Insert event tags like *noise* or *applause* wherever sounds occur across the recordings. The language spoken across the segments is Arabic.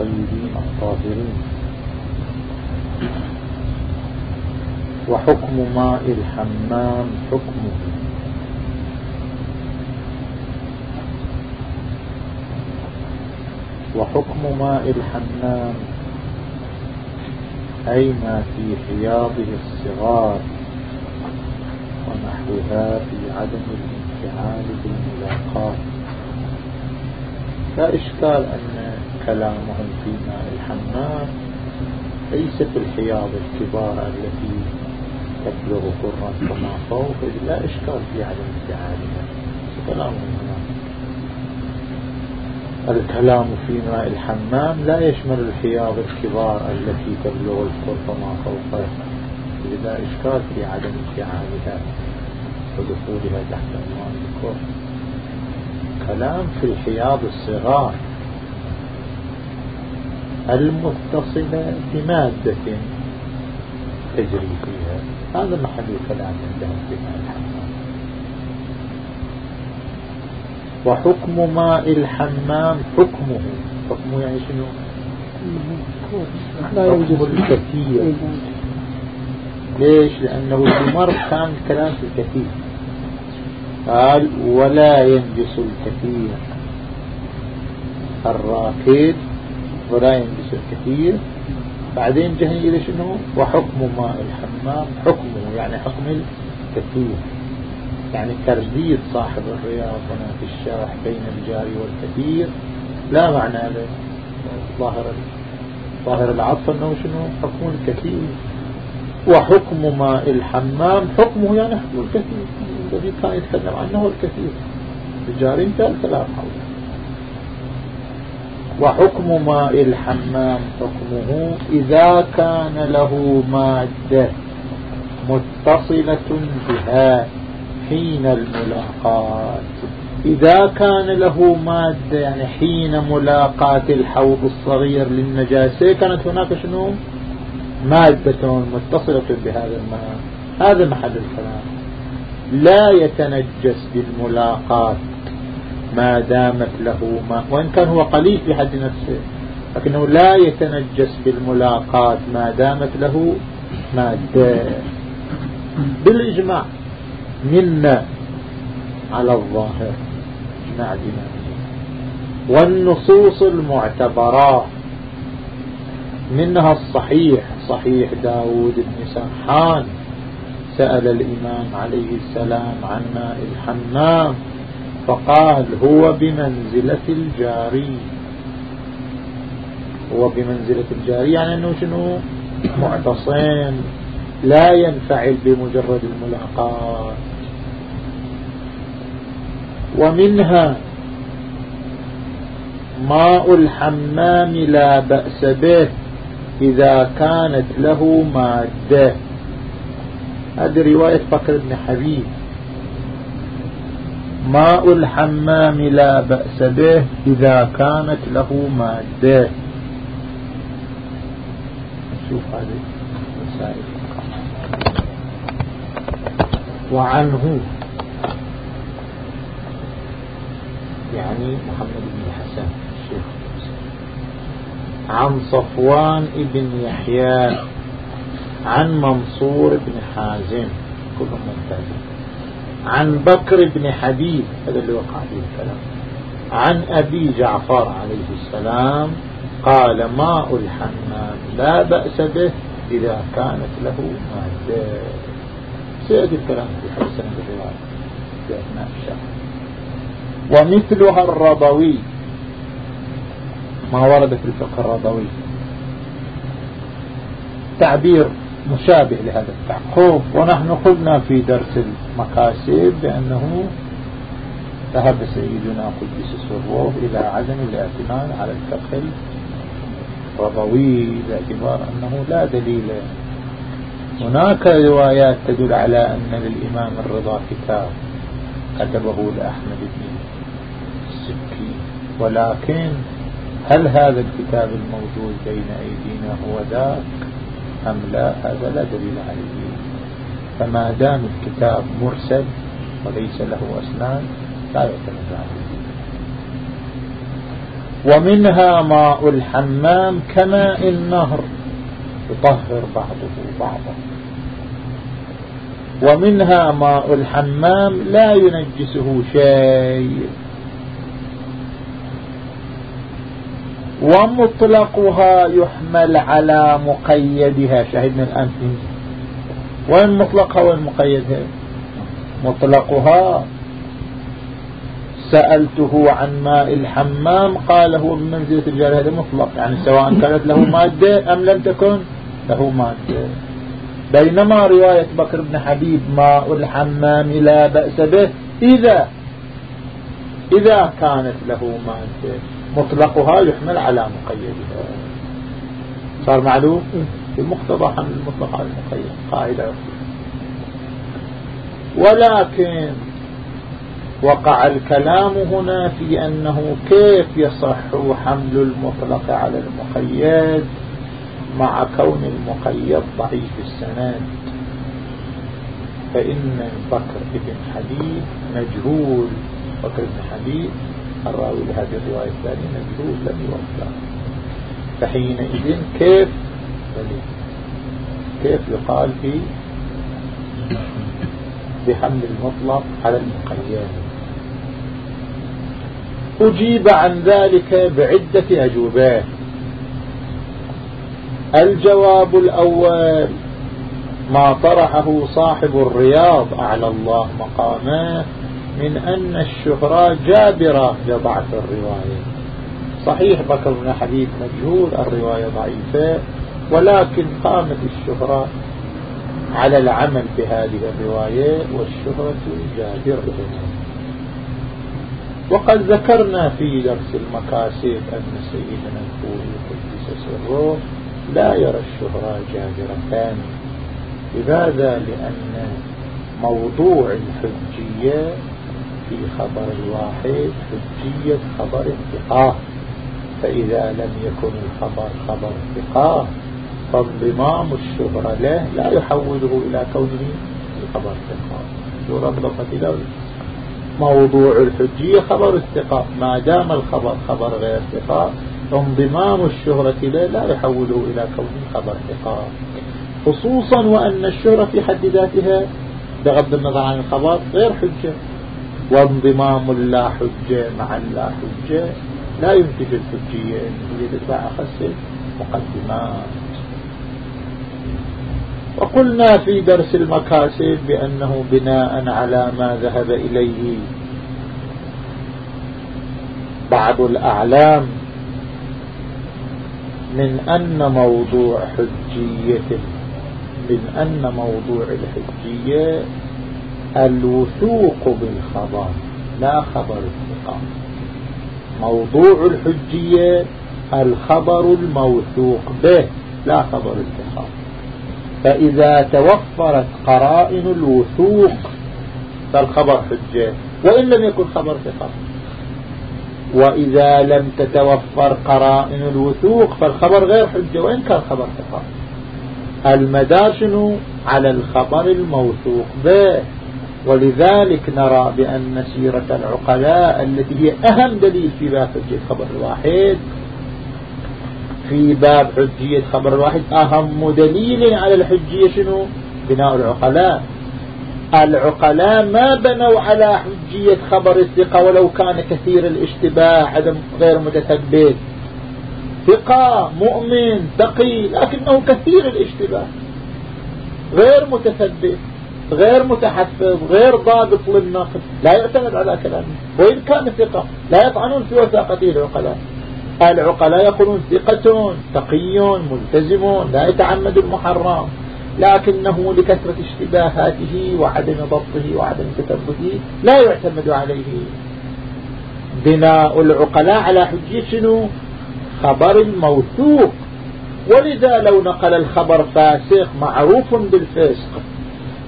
الطيبين الطاهرين وحكم ماء الحمام حكمه. وحكم ماء الحمام أي ما في حياضه الصغار ونحوها في عدم الانفعال بالملاقات. لا إشكال أن كلامهم في ماء الحمام ليس في الحياض الكبار التي تبلغ قرة فما فوق. لا إشكال في عدم انفعالها كلامهم الكلام في ماء الحمام لا يشمل الحياض الكبار التي تبلغ القرب ما فوقها لا إشكال في عدم انفعالها ودخولها تحت عنوان الكفر. كلام في الحياض الصغار المتصلة بمادة تجري فيها هذا محل الكلام عندهم في الحمام وحكم ماء الحمام حكمه. حكمه يعني شنو؟ لا يوجد. الكثير. ليش؟ لأنه المر كان كلام في الكثير. قال ولا ينجس الكثير. الراكد ولا ينجس الكثير. بعدين جهني إلى شنو وحكم ماء الحمام. حكمه يعني حكم الكثير. يعني ترديد صاحب الرياض هنا في الشرح بين الجاري والكثير. لا معنى له. ظاهر ظاهر العطف إنه شنو حكم الكثير وحكم ماء الحمام حكمه يعني حكم الكثير. الذي كان يتكلم عنه الكثير. انتهى الكلام. حوله وحكم ماء الحمام حكمه إذا كان له مادة متصلة بها حين الملاقات. إذا كان له مادة يعني حين ملاقاة الحوض الصغير للنجاسة كانت هناك شنو؟ مادة متصلة بهذا الماء هذا محل الكلام. لا يتنجس بالملاقات ما دامت له ماء وإن كان هو قليل في حد نفسه لكنه لا يتنجس بالملاقات ما دامت له مادة بالإجماع منا على الظاهر مع والنصوص المعتبرة منها الصحيح صحيح داود بن سمحان سأل الإمام عليه السلام عن ماء الحمام فقال هو بمنزلة الجاري. هو بمنزلة الجاري يعني أنه شنو؟ معتصم لا ينفعل بمجرد الملاقات ومنها ماء الحمام لا بأس به. إذا كانت له مادة. هذه رواية بكر بن حبيب. ماء الحمام لا بأس به إذا كانت له مادة. شوف هذه وعنه. يعني محمد بن الشيخ عن صفوان بن يحيى عن منصور بن حازم كلهم ممتازين. عن بكر بن حبيب هذا اللي وقع فيه الكلام. عن أبي جعفر عليه السلام قال ماء الحمام لا بأس به إذا كانت له مادة. سيأتي الكلام في حسن الرواية في أثناء الشهر. ومثلها الرضوي ما ورد في الفقه الرضوي تعبير مشابه لهذا التعقوب ونحن قلنا في درس المكاسب بأنه ذهب سيدنا قدس سره إلى عدم الاعتماد على الفقه الرضوي باعتبار أنه لا دليل. هناك روايات تدل على أن للإمام الرضا كتاب كتبه لأحمد بن السكي ولكن هل هذا الكتاب الموجود بين أيدينا هو ذاك أم لا؟ هذا لا دليل عليه. فما دام الكتاب مرسل وليس له أسنان لا يعتمد عليه. ومنها ماء الحمام كماء النهر يطهر بعضه بعضا. ومنها ماء الحمام لا ينجسه شيء. ومطلقها يحمل على مقيدها. شاهدنا الآن فيه وين مطلقها وين مقيدها؟ مطلقها سألته عن ماء الحمام قال هو بمنزلة الجار هذا مطلق يعني سواء كانت له مادة أم لم تكن له مادة. بينما رواية بكر بن حبيب ماء الحمام لا بأس به إذا إذا كانت له مادة. مطلقها يحمل على مقيدها صار معلوم؟ في مقتضى حمل المطلق على المقيد. قاعدة. ولكن وقع الكلام هنا في أنه كيف يصح حمل المطلق على المقيد مع كون المقيد ضعيف السند؟ فإن بكر بن حبيب مجهول. بكر بن حبيب الراوي لهذه الرواية الثانية مجهول لم يوفى فحينئذ كيف كيف يقال في بحمل المطلق على المقيد أجيب عن ذلك بعدة أجوبات. الجواب الأول ما طرحه صاحب الرياض أعلى الله مقامه. من أن الشهرة جابرة لضعف الرواية. صحيح بكر بن حبيب مجهول الرواية ضعيفة ولكن قامت الشهرة على العمل بهذه الرواية والشهرة جابرة. وقد ذكرنا في درس المكاسب أن سيدنا الخوي قدس سره لا يرى الشهرة جابرة. لماذا؟ لأن موضوع الحجية في خبر الواحد حجية خبر الثقة. فإذا لم يكن الخبر خبر ثقة فانضمام الشهرة له لا يحوله إلى كونه خبر ثقة موضوع الحجية خبر الثقة. ما دام الخبر خبر غير ثقة انضمام الشهرة له لا يحوله إلى كونه خبر ثقة خصوصا وأن الشهرة في حد ذاتها بغض النظر عن الخبر غير حجة. وانضمام اللا حجة مع اللا حجة. لا ينتج الحجية هي تتبع أخص مقدمات وقلنا في درس المكاسب بأنه بناء على ما ذهب إليه بعض الأعلام من أن موضوع حجية من أن موضوع الحجية الوثوق بالخبر لا خبر الثقة. موضوع الحجية الخبر الموثوق به لا خبر الثقة. فإذا توفرت قرائن الوثوق فالخبر حجة. وإن لم يكن خبر ثقة. وإذا لم تتوفر قرائن الوثوق فالخبر غير حجة وإن كان خبر ثقة. المدار شنو؟ على الخبر الموثوق به. ولذلك نرى بأن سيرة العقلاء التي هي أهم دليل في باب حجية خبر الواحد في باب حجية خبر الواحد أهم دليل على الحجية شنو؟ بناء العقلاء. العقلاء ما بنوا على حجية خبر الثقة ولو كان كثير الاشتباه عدم غير متثبت. ثقة مؤمن تقي لكنه كثير الاشتباه. غير متثبت. غير متحفظ غير ضابط للنقد لا يعتمد على كلامه. وإن كان ثقة لا يطعنون في وثاقته العقلاء. العقلاء يقولون ثقة تقي ملتزم لا يتعمد المحرم. لكنه لكثرة اشتباهاته وعدم ضبطه وعدم تثبته لا يعتمد عليه. بناء العقلاء على حجية شنو؟ خبر موثوق. ولذا لو نقل الخبر فاسق معروف بالفسق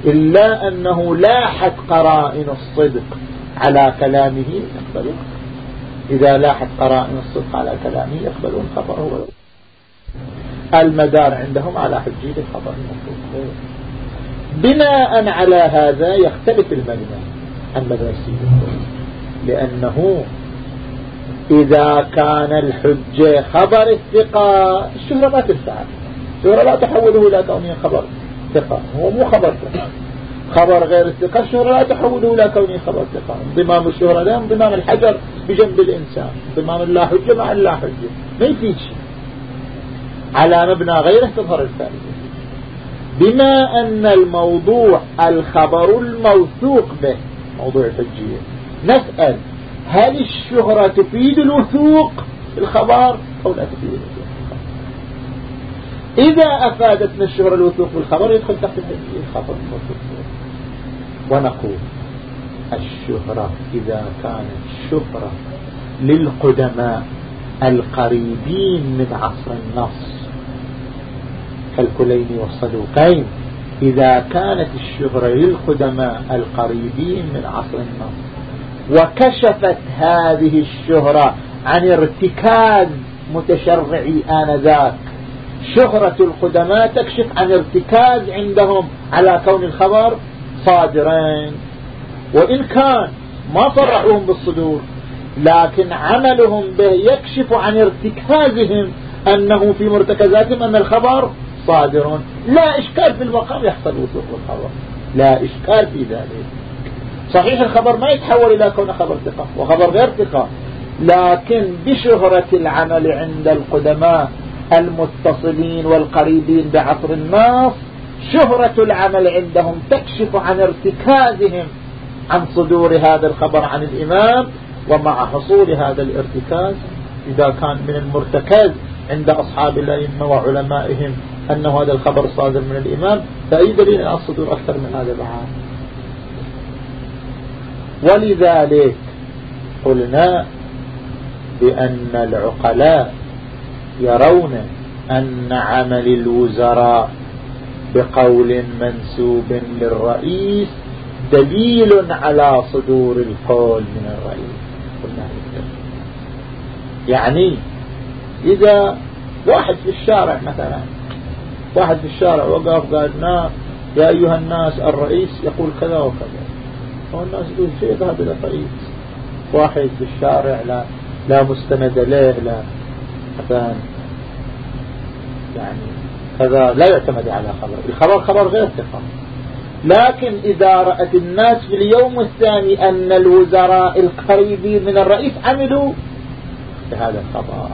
إلا أنه لاحت قرائن الصدق على كلامه يقبلون. إذا لاحت قرائن الصدق على كلامه يقبلون خبره المدار عندهم على حجية الخبر المفروض. بناء على هذا يختلف المبنى عن مدرسة لأنه إذا كان الحجة خبر الثقة الشهرة ما تنفع الشهرة لا تحوله إلى كونه خبر. ثقة هو مو خبر ثقة. خبر غير الثقة الشهرة لا تحوله إلى كونه خبر ثقة. انضمام الشهرة لا انضمام الحجر بجنب الإنسان. انضمام اللا حجة مع اللا حجة. ما يفيد شيء. على مبنى غيره تظهر الفائدة. بما أن الموضوع الخبر الموثوق به موضوع الحجية نسأل هل الشهرة تفيد الوثوق الخبر أو لا تفيد؟ إذا أفادتنا الشهرة الوثوق بالخبر يدخل تحت الخبر الموثوق. ونقول الشهرة إذا كانت شهرة للقدماء القريبين من عصر النص كالكلين والصدوقين. إذا كانت الشهرة للقدماء القريبين من عصر النص وكشفت هذه الشهرة عن ارتكاز متشرعي آنذاك. شهرة القدماء تكشف عن ارتكاز عندهم على كون الخبر صادرين. وإن كان ما صرحوهم بالصدور لكن عملهم به يكشف عن ارتكازهم أنه في مرتكزاتهم أن الخبر صادر لا إشكال في المقام يحصل وثوق الخبر. لا إشكال في ذلك. صحيح الخبر ما يتحول إلى كون خبر ثقة وخبر غير ثقة لكن بشهرة العمل عند القدماء المتصلين والقريبين بعصر الناس شهرة العمل عندهم تكشف عن ارتكازهم عن صدور هذا الخبر عن الإمام ومع حصول هذا الارتكاز إذا كان من المرتكز عند أصحاب الأئمة وعلمائهم أن هذا الخبر صادر من الإمام فأي دليل على الصدور أكثر من هذا بعد؟ ولذلك قلنا بأن العقلاء يرون أن عمل الوزراء بقول منسوب للرئيس دليل على صدور القول من الرئيس. يعني إذا واحد في الشارع مثلا واحد في الشارع وقف قال نا يا أيها الناس الرئيس يقول كذا وكذا. والناس يقول شيء إلى الرئيس. واحد في الشارع لا لا مستند له لا. يعني هذا لا يعتمد على خبر الخبر خبر غير ثقة. لكن إذا رأت الناس في اليوم الثاني أن الوزراء القريبين من الرئيس عملوا بهذا الخبر.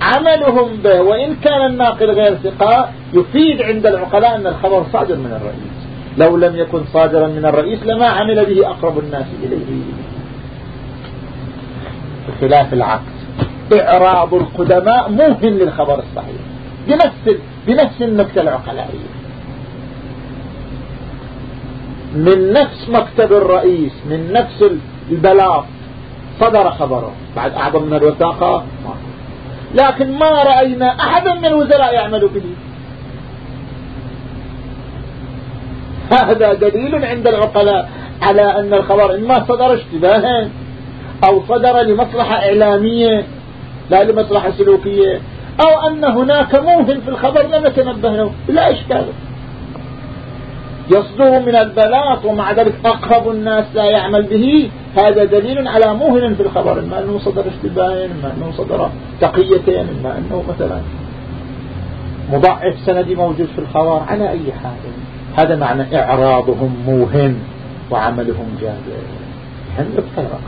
عملهم به وإن كان الناقل غير ثقة يفيد عند العقلاء أن الخبر صادر من الرئيس. لو لم يكن صادرا من الرئيس لما عمل به أقرب الناس إليه. بخلاف العكس إعراض القدماء موهن للخبر الصحيح. بنفس بنفس النكتة العقلائية من نفس مكتب الرئيس من نفس البلاط صدر خبره. بعد أعظم من الوثاقة؟ ما لكن ما رأينا أحدا من الوزراء يعمل به. هذا دليل عند العقلاء على أن الخبر إما صدر اشتباها أو صدر لمصلحة إعلامية لا لمصلحة سلوكية. أو أن هناك موهن في الخبر لم يتنبه له لا إشكال. يصدر من البلاط ومع ذلك أقرب الناس لا يعمل به. هذا دليل على موهن في الخبر. إما أنه صدر اشتباهين إما أنه صدر تقيتين إما أنه مثلا مضاعف سندي موجود في الخبر. على أي حال. هذا معنى إعراضهم موهن وعملهم جابر هم يفترق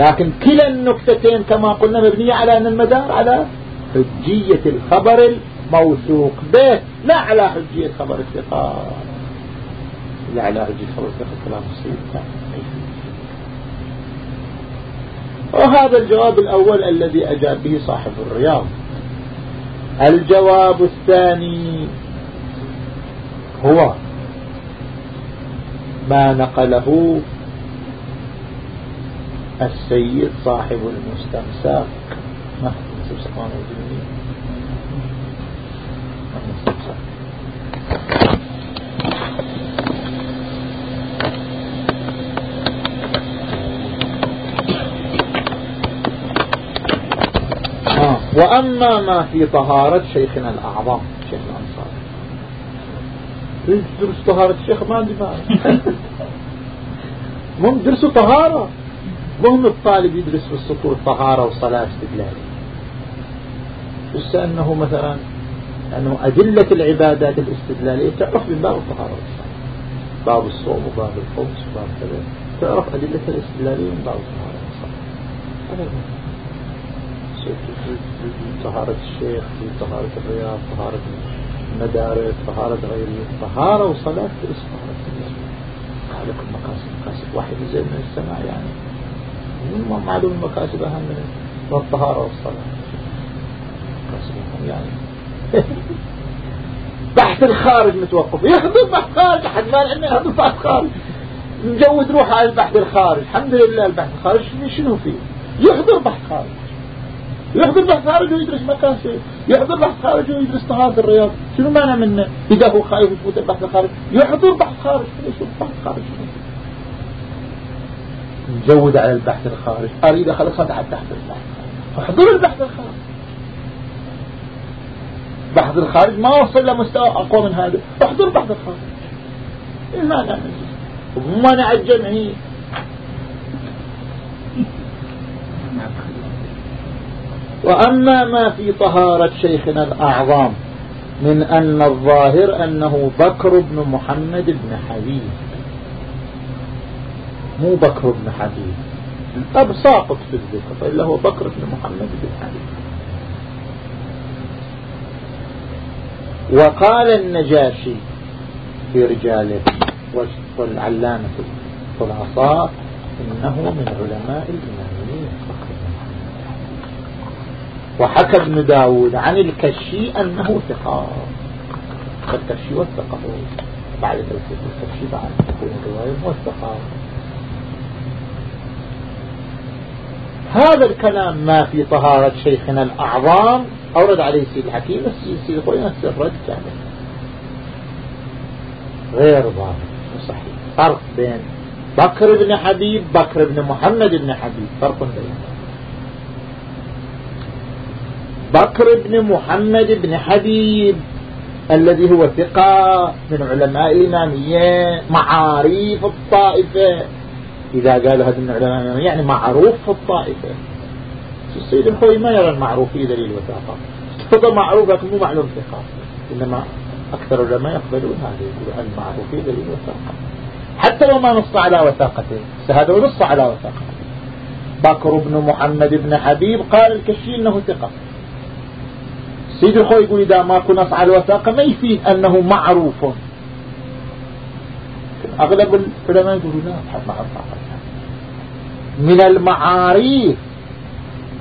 لكن كلا النكتتين كما قلنا مبنية على أن المدار على حجية الخبر الموثوق. به لا على حجية خبر الثقة. لا على حجية خبر الثقة كلام السيد وهذا الجواب الأول الذي أجاب به صاحب الرياض. الجواب الثاني هو ما نقله السيد صاحب المستمساك ما ما موجود وأما ما في طهارة شيخنا الأعظم شيخ الأنصار. درس طهارة الشيخ ما عندي مهم *laughs* درسوا طهارة. مهم الطالب يدرس في السطور طهارة وصلاة استدلالية بس أنه مثلا أنه أدلة العبادات الاستدلالية تعرف من باب الطهارة باب الصوم وباب الخمس وباب كذا. تعرف أدلة الاستدلالية من باب الطهارة طهارة الشيخ طهارة الرياض طهارة المدارس طهارة غيره طهارة وصلاة في طهارة لكم مقاصد واحد زي من السماء يعني. معلوم المكاسب أهم من الطهارة والصلاة. يعني. *laughs* بحث الخارج متوقف. يخدم بحث خارج حد ما لأنه يخدم بحث خارج. نجود روح على البحث الخارج. الحمد لله البحث الخارج. شنو فيه؟ يحضر بحث خارج. يحضر بحث خارج ويدرس مكاسب يحضر بحث خارج ويدرس طهارة الرياض. شنو معنى منه؟ إذا هو خايف يفوت البحث الخارج. يحضر بحث خارج. يشوف بحث خارج؟ نجود على البحث الخارج. أريد خلص تحت تحت البحث. احضر البحث الخارج. بحث الخارج ما وصل لمستوى أقوى من هذا. احضر بحث الخارج. إيه ما نعمل ومنع الجمعية وأما ما في طهارة شيخنا الأعظام من أن الظاهر أنه بكر بن محمد بن حبيب. مو بكر بن حبيب طب ساقط في الذكر فإلا هو بكر بن محمد بن حبيب وقال النجاشي في رجاله والعلامة الخلاصات إنه من علماء الإمامية وحكى ابن داود عن الكشي أنه ثقة. الكشي والثقة. بعد توثيق الكشي بعد تكون الرواية والثقة. هذا الكلام ما في طهارة شيخنا الأعظام أورد عليه سيد الحكيم سيد الخوي نفس الرد كامل. غير ظاهر صحيح. فرق بين بكر بن حبيب بكر بن محمد بن حبيب. فرق بينهم بكر بن محمد بن حبيب الذي هو ثقة من علماء الإمامية معاريف الطائفة. إذا قالوا هذا من علماء الإمامية يعني معروف في الطائفة. السيد الخوي ما يرى المعروف في دليل الوثاقة هذا معروف لكن مو معلوم ثقة. إنما أكثر العلماء يقبلون هذا يقولوا المعروف في دليل الوثاقة حتى لو ما نص على وثاقته هذا نص على وثاقته بكر بن محمد بن حبيب قال الكشي إنه ثقة. سيد الخوي يقول إذا ما كنا على الوثاقة ما يفيد أنه معروف. أغلب العلماء يقولون لا من المعاريف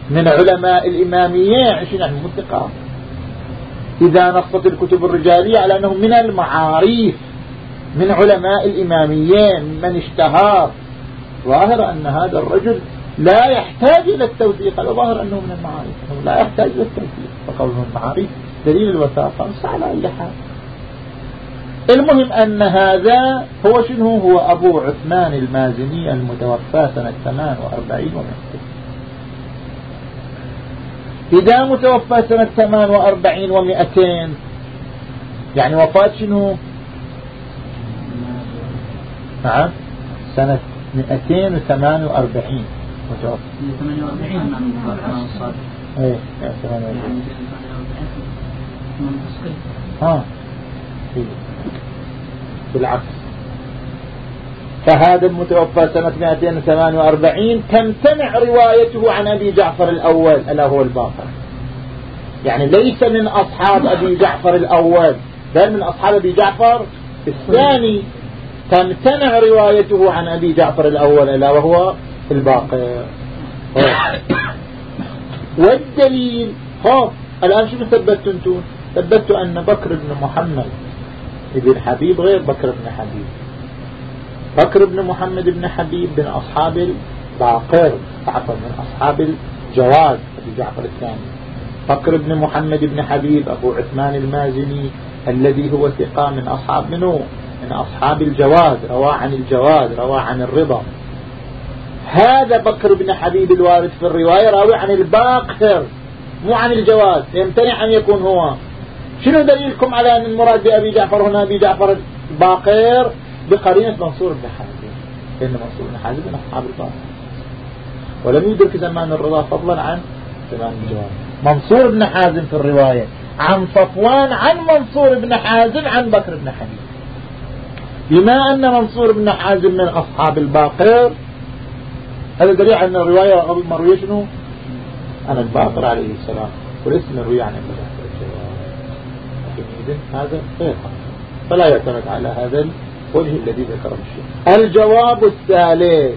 من علماء الإمامية عشان يعني منطقة. إذا نصت الكتب الرجالية على أنه من المعاريف من علماء الإمامية من اشتهر ظاهر أن هذا الرجل لا يحتاج إلى التوثيق الظاهر أنه من المعارف أنه لا يحتاج إلى التوثيق. فقوله المعارف دليل الوثاقة. على أي حال. المهم أن هذا هو شنو؟ هو أبو عثمان المازني المتوفى سنة 48 و100 إذا متوفى سنة 48 و200 يعني وفاة شنو؟ نعم سنة 248 متوفى. 48 إيه 48 ها بالعكس فهذا المتوفى سنة 248 تمتنع روايته عن أبي جعفر الأول ألا هو الباقر يعني ليس من أصحاب أبي جعفر الأول بل من أصحاب أبي جعفر الثاني. تمتنع روايته عن أبي جعفر الأول ألا وهو الباقر والدليل خوف الآن شو ثبتوا أنتم؟ ثبتوا أن بكر بن محمد ابن حبيب غير بكر بن حبيب. بكر بن محمد بن حبيب من أصحاب الباقر عفوا من أصحاب الجواد أبي جعفر الثاني. بكر بن محمد بن حبيب أبو عثمان المازني الذي هو ثقة من أصحاب منه من أصحاب الجواد روى عن الجواد روى عن الرضا. هذا بكر بن حبيب الوارد في الرواية راوي عن الباقر مو عن الجواد يمتنع أن يكون هو. شنو دليلكم على أن المراد بأبي جعفر هنا؟ أبي جعفر الباقر بقرينة منصور بن حازم. لأن منصور بن حازم من أصحاب الباقر. ولم يدرك زمان الرضا فضلا عن زمان الجواب منصور بن حازم في الرواية. عن صفوان عن منصور بن حازم عن بكر بن حنيفة بما أن منصور بن حازم من أصحاب الباقر هذا دليل أن الرواية المروية شنو؟ عن الباقر عليه السلام. وليس مروية عن الباقر. هذا غير فلا يعتمد على هذا الوجه الذي ذكره الشيخ. الجواب الثالث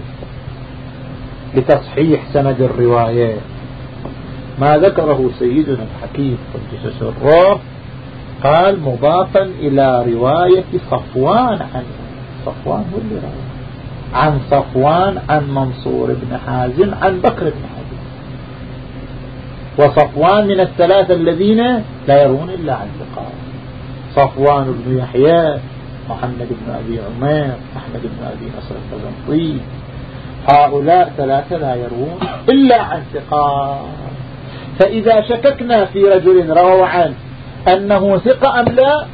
لتصحيح سند الرواية. ما ذكره سيدنا الحكيم قدس سره قال مضافا إلى رواية صفوان عن صفوان هو اللي رواه عن صفوان عن منصور بن حازم عن بكر بن حازم. وصفوان من الثلاثة الذين لا يرون إلا عن ثقات صفوان بن يحيى محمد بن أبي عمير أحمد بن أبي نصر القزنطي هؤلاء ثلاثة لا يروون إلا عن ثقات. فإذا شككنا في رجل روى عنه أنه ثقة أم لا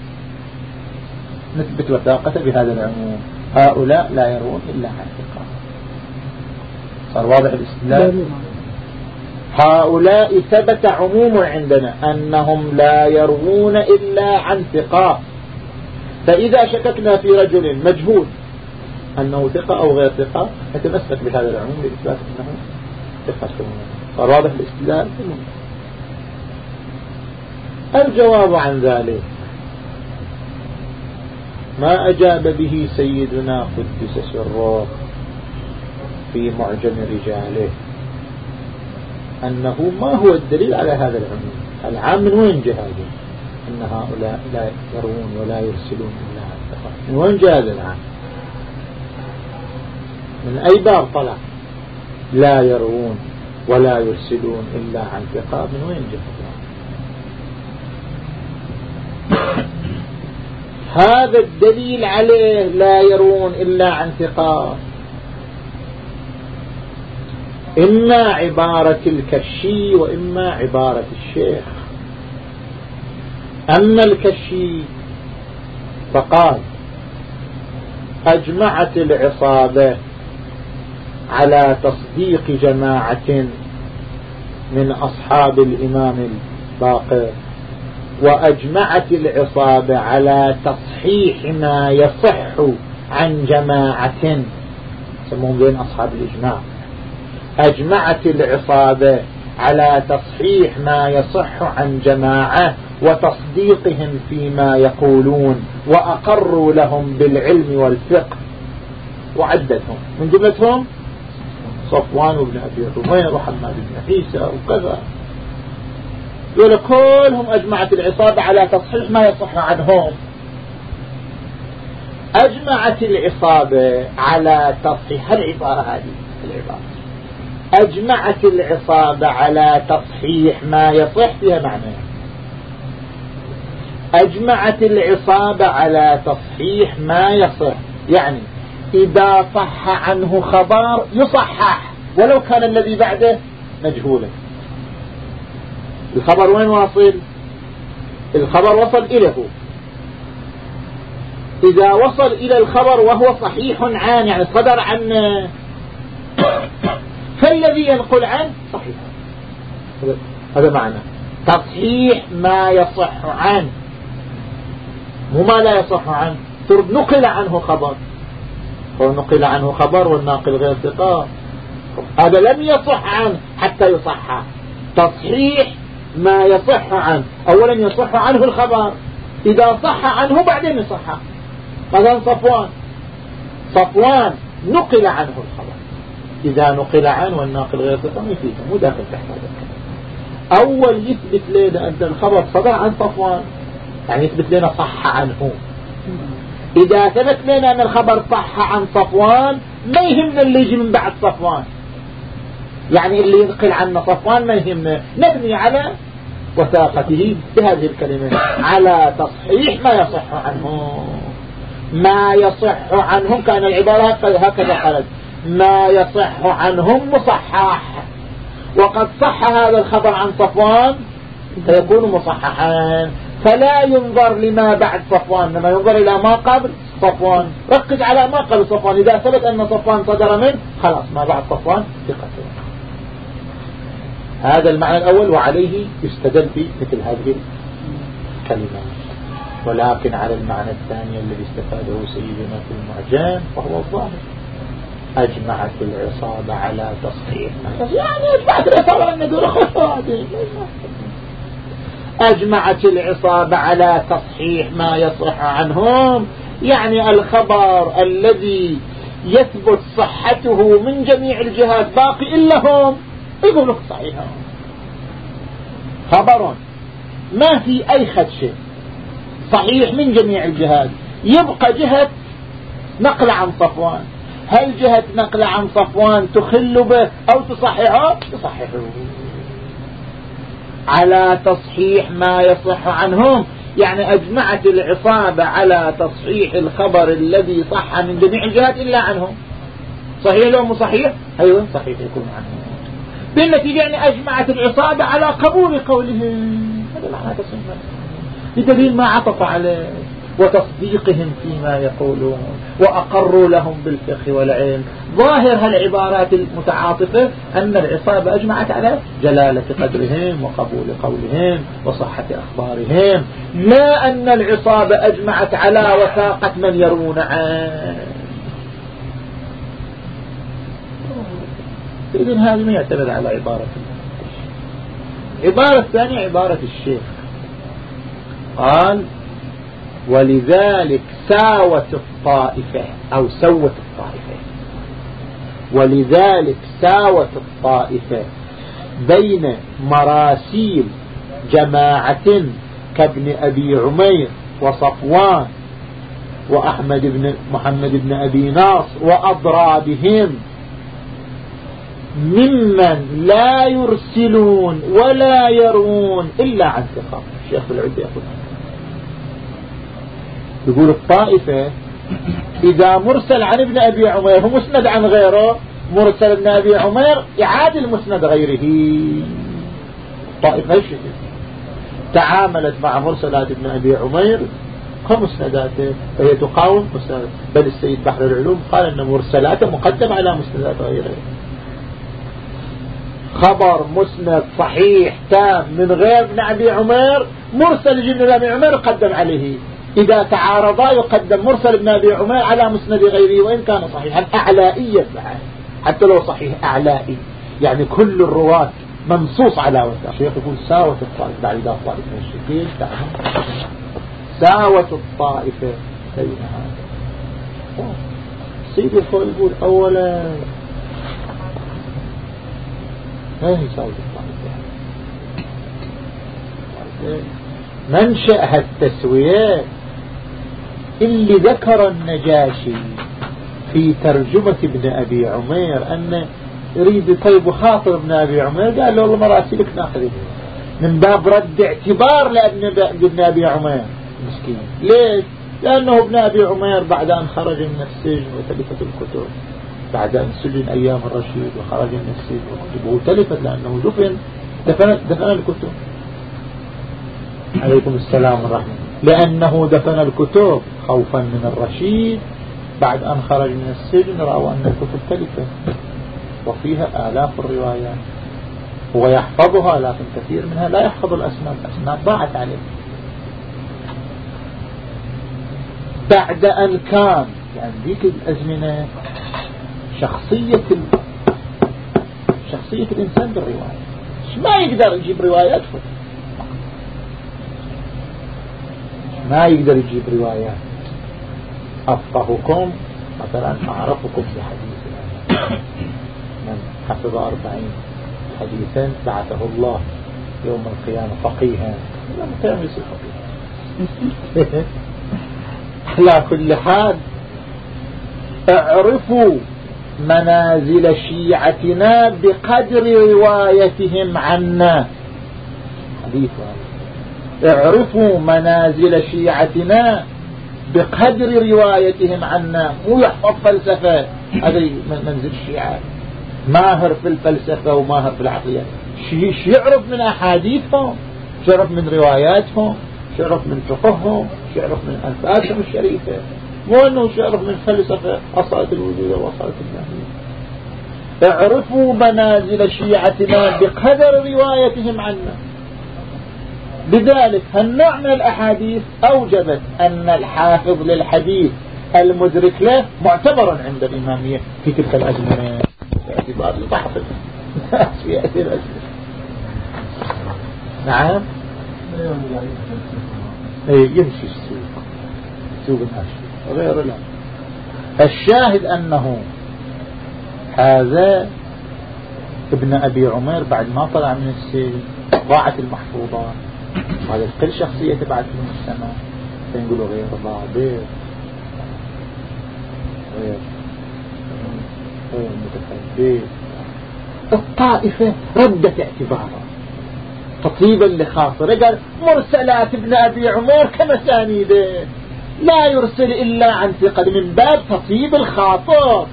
نثبت وثاقة بهذا العموم. هؤلاء لا يرون إلا عن ثقة. صار واضح الاستدلال هؤلاء ثبت عموم عندنا أنهم لا يروون إلا عن ثقة. فإذا شككنا في رجل مجهول أنه ثقة أو غير ثقة نتمسك بهذا العموم لإثبات أنه ثقة. صار الاستدلال الجواب عن ذلك ما أجاب به سيدنا قدس سره في معجم رجاله. أنه ما هو الدليل على هذا العموم. العام من وين جاء هذا؟ أن هؤلاء لا يرون ولا يرسلون إلا من وين جاء هذا العام؟ من أي باب طلع؟ لا يرون ولا يرسلون إلا عن ثقة من وين جاء هذا الدليل عليه لا يرون إلا عن ثقات إما عبارة الكشي وإما عبارة الشيخ. أما الكشي فقال أجمعت العصابة على تصديق جماعة من أصحاب الإمام الباقر وأجمعت العصابة على تصحيح ما يصح عن جماعة يسمون بين أصحاب الإجماع. أجمعت العصابة على تصحيح ما يصح عن جماعة وتصديقهم فيما يقولون وأقروا لهم بالعلم والفقه. وعدتهم. من جملتهم؟ صفوان بن أبي عمير وحماد بن عيسى وكذا. دول كلهم أجمعت العصابة على تصحيح ما يصح عنهم. أجمعت العصابة على تصحيح العبارة هذه العبارة. أجمعت العصابة على تصحيح ما يصح فيها معنى. أجمعت العصابة على تصحيح ما يصح. يعني إذا صح عنه خبر يصحح ولو كان الذي بعده مجهولا. الخبر وين واصل؟ الخبر وصل إليه. إذا وصل إلى الخبر وهو صحيح عن يعني صدر عن فالذي ينقل عنه صحيح. هذا معنى. تصحيح ما يصح عنه. مو ما لا يصح عنه. نقل عنه خبر. نقل عنه خبر والناقل غير ثقة. هذا لم يصح عنه حتى يصح. تصحيح ما يصح عنه. أولا يصح عنه الخبر. إذا صح عنه بعدين يصح. مثلا صفوان. صفوان نقل عنه الخبر. إذا نقل عنه والناقل غير ثقة يفيده مو داخل تحت هذا. أول يثبت لنا أن الخبر صدر عن صفوان يعني يثبت لنا صح عنه. إذا ثبت لنا أن الخبر صح عن صفوان ما يهمنا اللي يجي من بعد صفوان. يعني اللي ينقل عنا صفوان ما يهمنا. نبني على وثاقته بهذه الكلمة. على تصحيح ما يصح عنه. ما يصح عنهم كان العبارة هكذا قالت. ما يصح عنهم مصحح. وقد صح هذا الخبر عن صفوان فيكون مصححا فلا ينظر لما بعد صفوان لما ينظر إلى ما قبل صفوان. ركز على ما قبل صفوان. إذا ثبت أن صفوان صدر منه خلاص ما بعد صفوان ثقة. هذا المعنى الأول وعليه يستدل في مثل هذه الكلمات. ولكن على المعنى الثاني الذي استفاده سيدنا في المعجم فهو الظاهر. أجمعت العصابة على تصحيح يعني أجمعت العصابة على نقول أجمعت العصابة على تصحيح ما يصح عنهم. يعني الخبر الذي يثبت صحته من جميع الجهات باقي إلا هم. يقولوا صحيح. خبر. ما في أي خدشة صحيح من جميع الجهات. يبقى جهة نقل عن صفوان. هل جهة نقل عن صفوان تخل به أو تصححه؟ تصححه. على تصحيح ما يصح عنهم. يعني أجمعت العصابة على تصحيح الخبر الذي صح من جميع الجهات إلا عنهم. صحيح لو مو صحيح؟ أيوة صحيح يكون عنهم. بالنتيجة يعني أجمعت العصابة على قبول قولهم هذا معنى تصحيح. بدليل ما عطف عليه. وتصديقهم فيما يقولون وأقروا لهم بالفقه والعلم. ظاهر هالعبارات المتعاطفة أن العصابة أجمعت على جلالة قدرهم وقبول قولهم وصحة أخبارهم. لا أن العصابة أجمعت على وثاقة من يرون عنه. إذن هذا ما يعتمد على عبارة عبارة الثانية عبارة الشيخ. قال ولذلك ساوت الطائفة أو سوت الطائفة. ولذلك ساوت الطائفة بين مراسيل جماعة كابن أبي عمير وصفوان وأحمد بن محمد بن أبي نصر وأضرابهم. ممن لا يرسلون ولا يرون إلا عن ثقة. الشيخ العدي يقول يقول الطائفة إذا مرسل عن ابن أبي عمير هو مسند عن غيره مرسل ابن أبي عمير يعادل مسند غيره. الطائفة الشيء تعاملت مع مرسلات ابن أبي عمير كمسنداته فهي تقاوم مسنداته بل السيد بحر العلوم قال أن مرسلاته مقدم على مسندات غيره. خبر مسند صحيح تام من غير ابن أبي عمير مرسل جن أبي عمير قدم عليه. إذا تعارضا يقدم مرسل ابن أبي عمير على مسند غيره وإن كان صحيحا أعلائيا حتى لو صحيح أعلائي. يعني كل الرواة منصوص على الشيخ يقول ساوت الطائفة بعد إذا الطائفة الشكيل ساوت الطائفة بين هذا. سيد الخوئي يقول أولا. ما هي ساوت الطائفة؟ منشأ التسوية اللي ذكر النجاشي في ترجمة ابن أبي عمير أن يريد طيب خاطر ابن أبي عمير قال له والله مراسيلك ناخذ من باب رد اعتبار لأبن أبي عمير. مسكين. ليش؟ لأنه ابن أبي عمير بعد أن خرج من السجن وتلفت الكتب. بعد أن سجن أيام الرشيد وخرج من السجن وكتبه تلفت لأنه دفن دفن, دفن الكتب. عليكم السلام ورحمة لأنه دفن الكتب خوفا من الرشيد. بعد أن خرج من السجن رأوا أن الكتب تلفة وفيها آلاف الروايات. هو يحفظها لكن كثير منها لا يحفظ الأسماء. الأسماء ضاعت عليه. بعد أن كان يعني ذيك الأزمنة شخصية ال... شخصية الإنسان بالرواية. ما يقدر يجيب روايات ما يقدر يجيب روايات أفقهكم مثلا أعرفكم بحديث من حفظ أربعين حديثا بعثه الله يوم القيامة فقيها. يوم القيامة يصير فقيها *laughs* على كل حال اعرفوا منازل شيعتنا بقدر روايتهم عنا. حديث اعرفوا منازل شيعتنا بقدر روايتهم عنا مو يحفظ فلسفة. هذا منزل الشيعة ماهر في الفلسفة وماهر في العقلية يعرف من أحاديثهم يعرف من رواياتهم يعرف من فقههم يعرف من أنفاسهم الشريفة. مو أنه يعرف من فلسفة أصالة الوجود وأصالة النهي اعرفوا منازل شيعتنا بقدر روايتهم عنا. بذلك هالنوع من الأحاديث أوجبت أن الحافظ للحديث المدرك له معتبر عند الإمامية في تلك الأزمنة؟ باعتبار البحث *laughs* في أثير الأزمنة. نعم. اي يمشي السوق. سوق الماشي غير لا. الشاهد أنه هذا ابن أبي عمر بعد ما طلع من السجن ضاعت المحفوظات. هذا كل شخصية تبعت المجتمع فنقولوا غير ضابط غير. غير. متحدث الطائفة ردت اعتبارا تطيبا لخاطر قال مرسلات ابن أبي عمر كمسانيده لا يرسل إلا عن ثقل من باب تطيب الخاطر.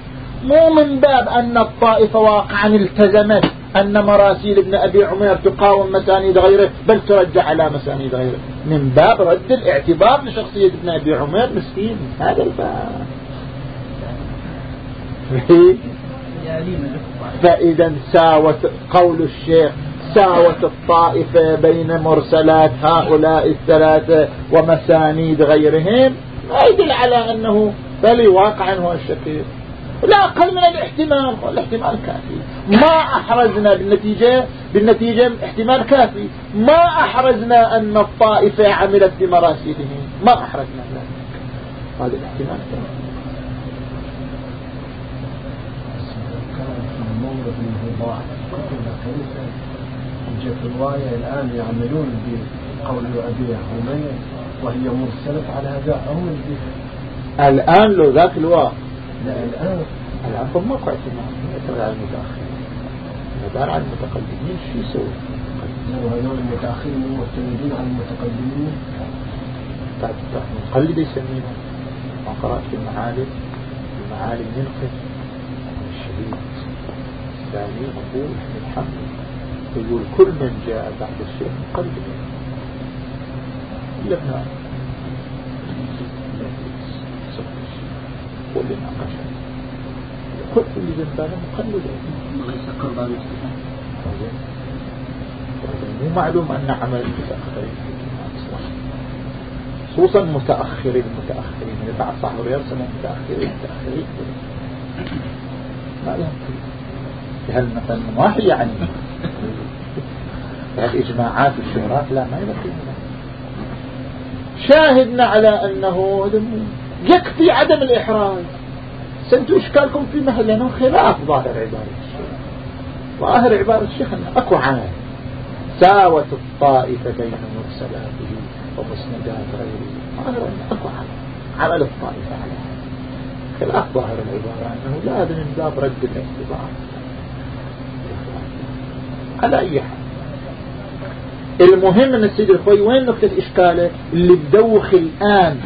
مو من باب أن الطائفة واقعا التزمت. أن مراسيل ابن أبي عمير تقاوم مسانيد غيره بل ترجح على مسانيد غيره. من باب رد الاعتبار لشخصية ابن أبي عمير مسكين. هذا الباب فإذا ساوت قول الشيخ ساوت الطائفة بين مرسلات هؤلاء الثلاثة ومسانيد غيرهم ما يدل على أنه بل واقعا هو الشكيل لا أقل من الاحتمال الاحتمال كافي. ما أحرزنا بالنتيجة بالنتيجة احتمال كافي. ما أحرزنا أن الطائفة عملت بمراسيلهم. ما أحرزنا ذلك. هذا الاحتمال كافي. في الرواية الآن يعملون بقول أبي عمير وهي مرسلة على هذا أول الآن لو ذاك الواقع لا الآن هم ماكو اعتماد يعتمد على المتأخرين مدار على المتقدمين. شو يسوي؟ وهذول المتأخرين معتمدين على المتقدمين. مقلد يسميهم ما قرأت في المعالم. المعالم ينقل الشهيد. الثاني أبوه محمد يقول كل من جاء بعد الشيخ مقلد إلا ابن واللي ناقشه كل اللي جنبانا مقلد مو معلوم أن عمل المتأخرين خصوصا متأخرين المتأخرين اللي بعد صاحب يرسم متأخرين متأخرين ما لهم هل مثلا ما هي يعني الإجماعات والشهرات لا ما يبقى شاهدنا على أنه يكفي عدم الإحراج سنتوا إشكالكم في مهل لأنه خلاف ظاهر عبارة الشيخ. ظاهر عبارة الشيخ أنه أكو عمل ساوت الطائفة بين مرسلاته ومسندات غيره. ظاهر أنه أكو عمل عمل الطائفة على خلاف ظاهر العبارة أنه لازم من باب رد الاعتبار على أي حال. المهم إن السيد الخوي وين نقطة إشكاله؟ اللي بدوخ الآن.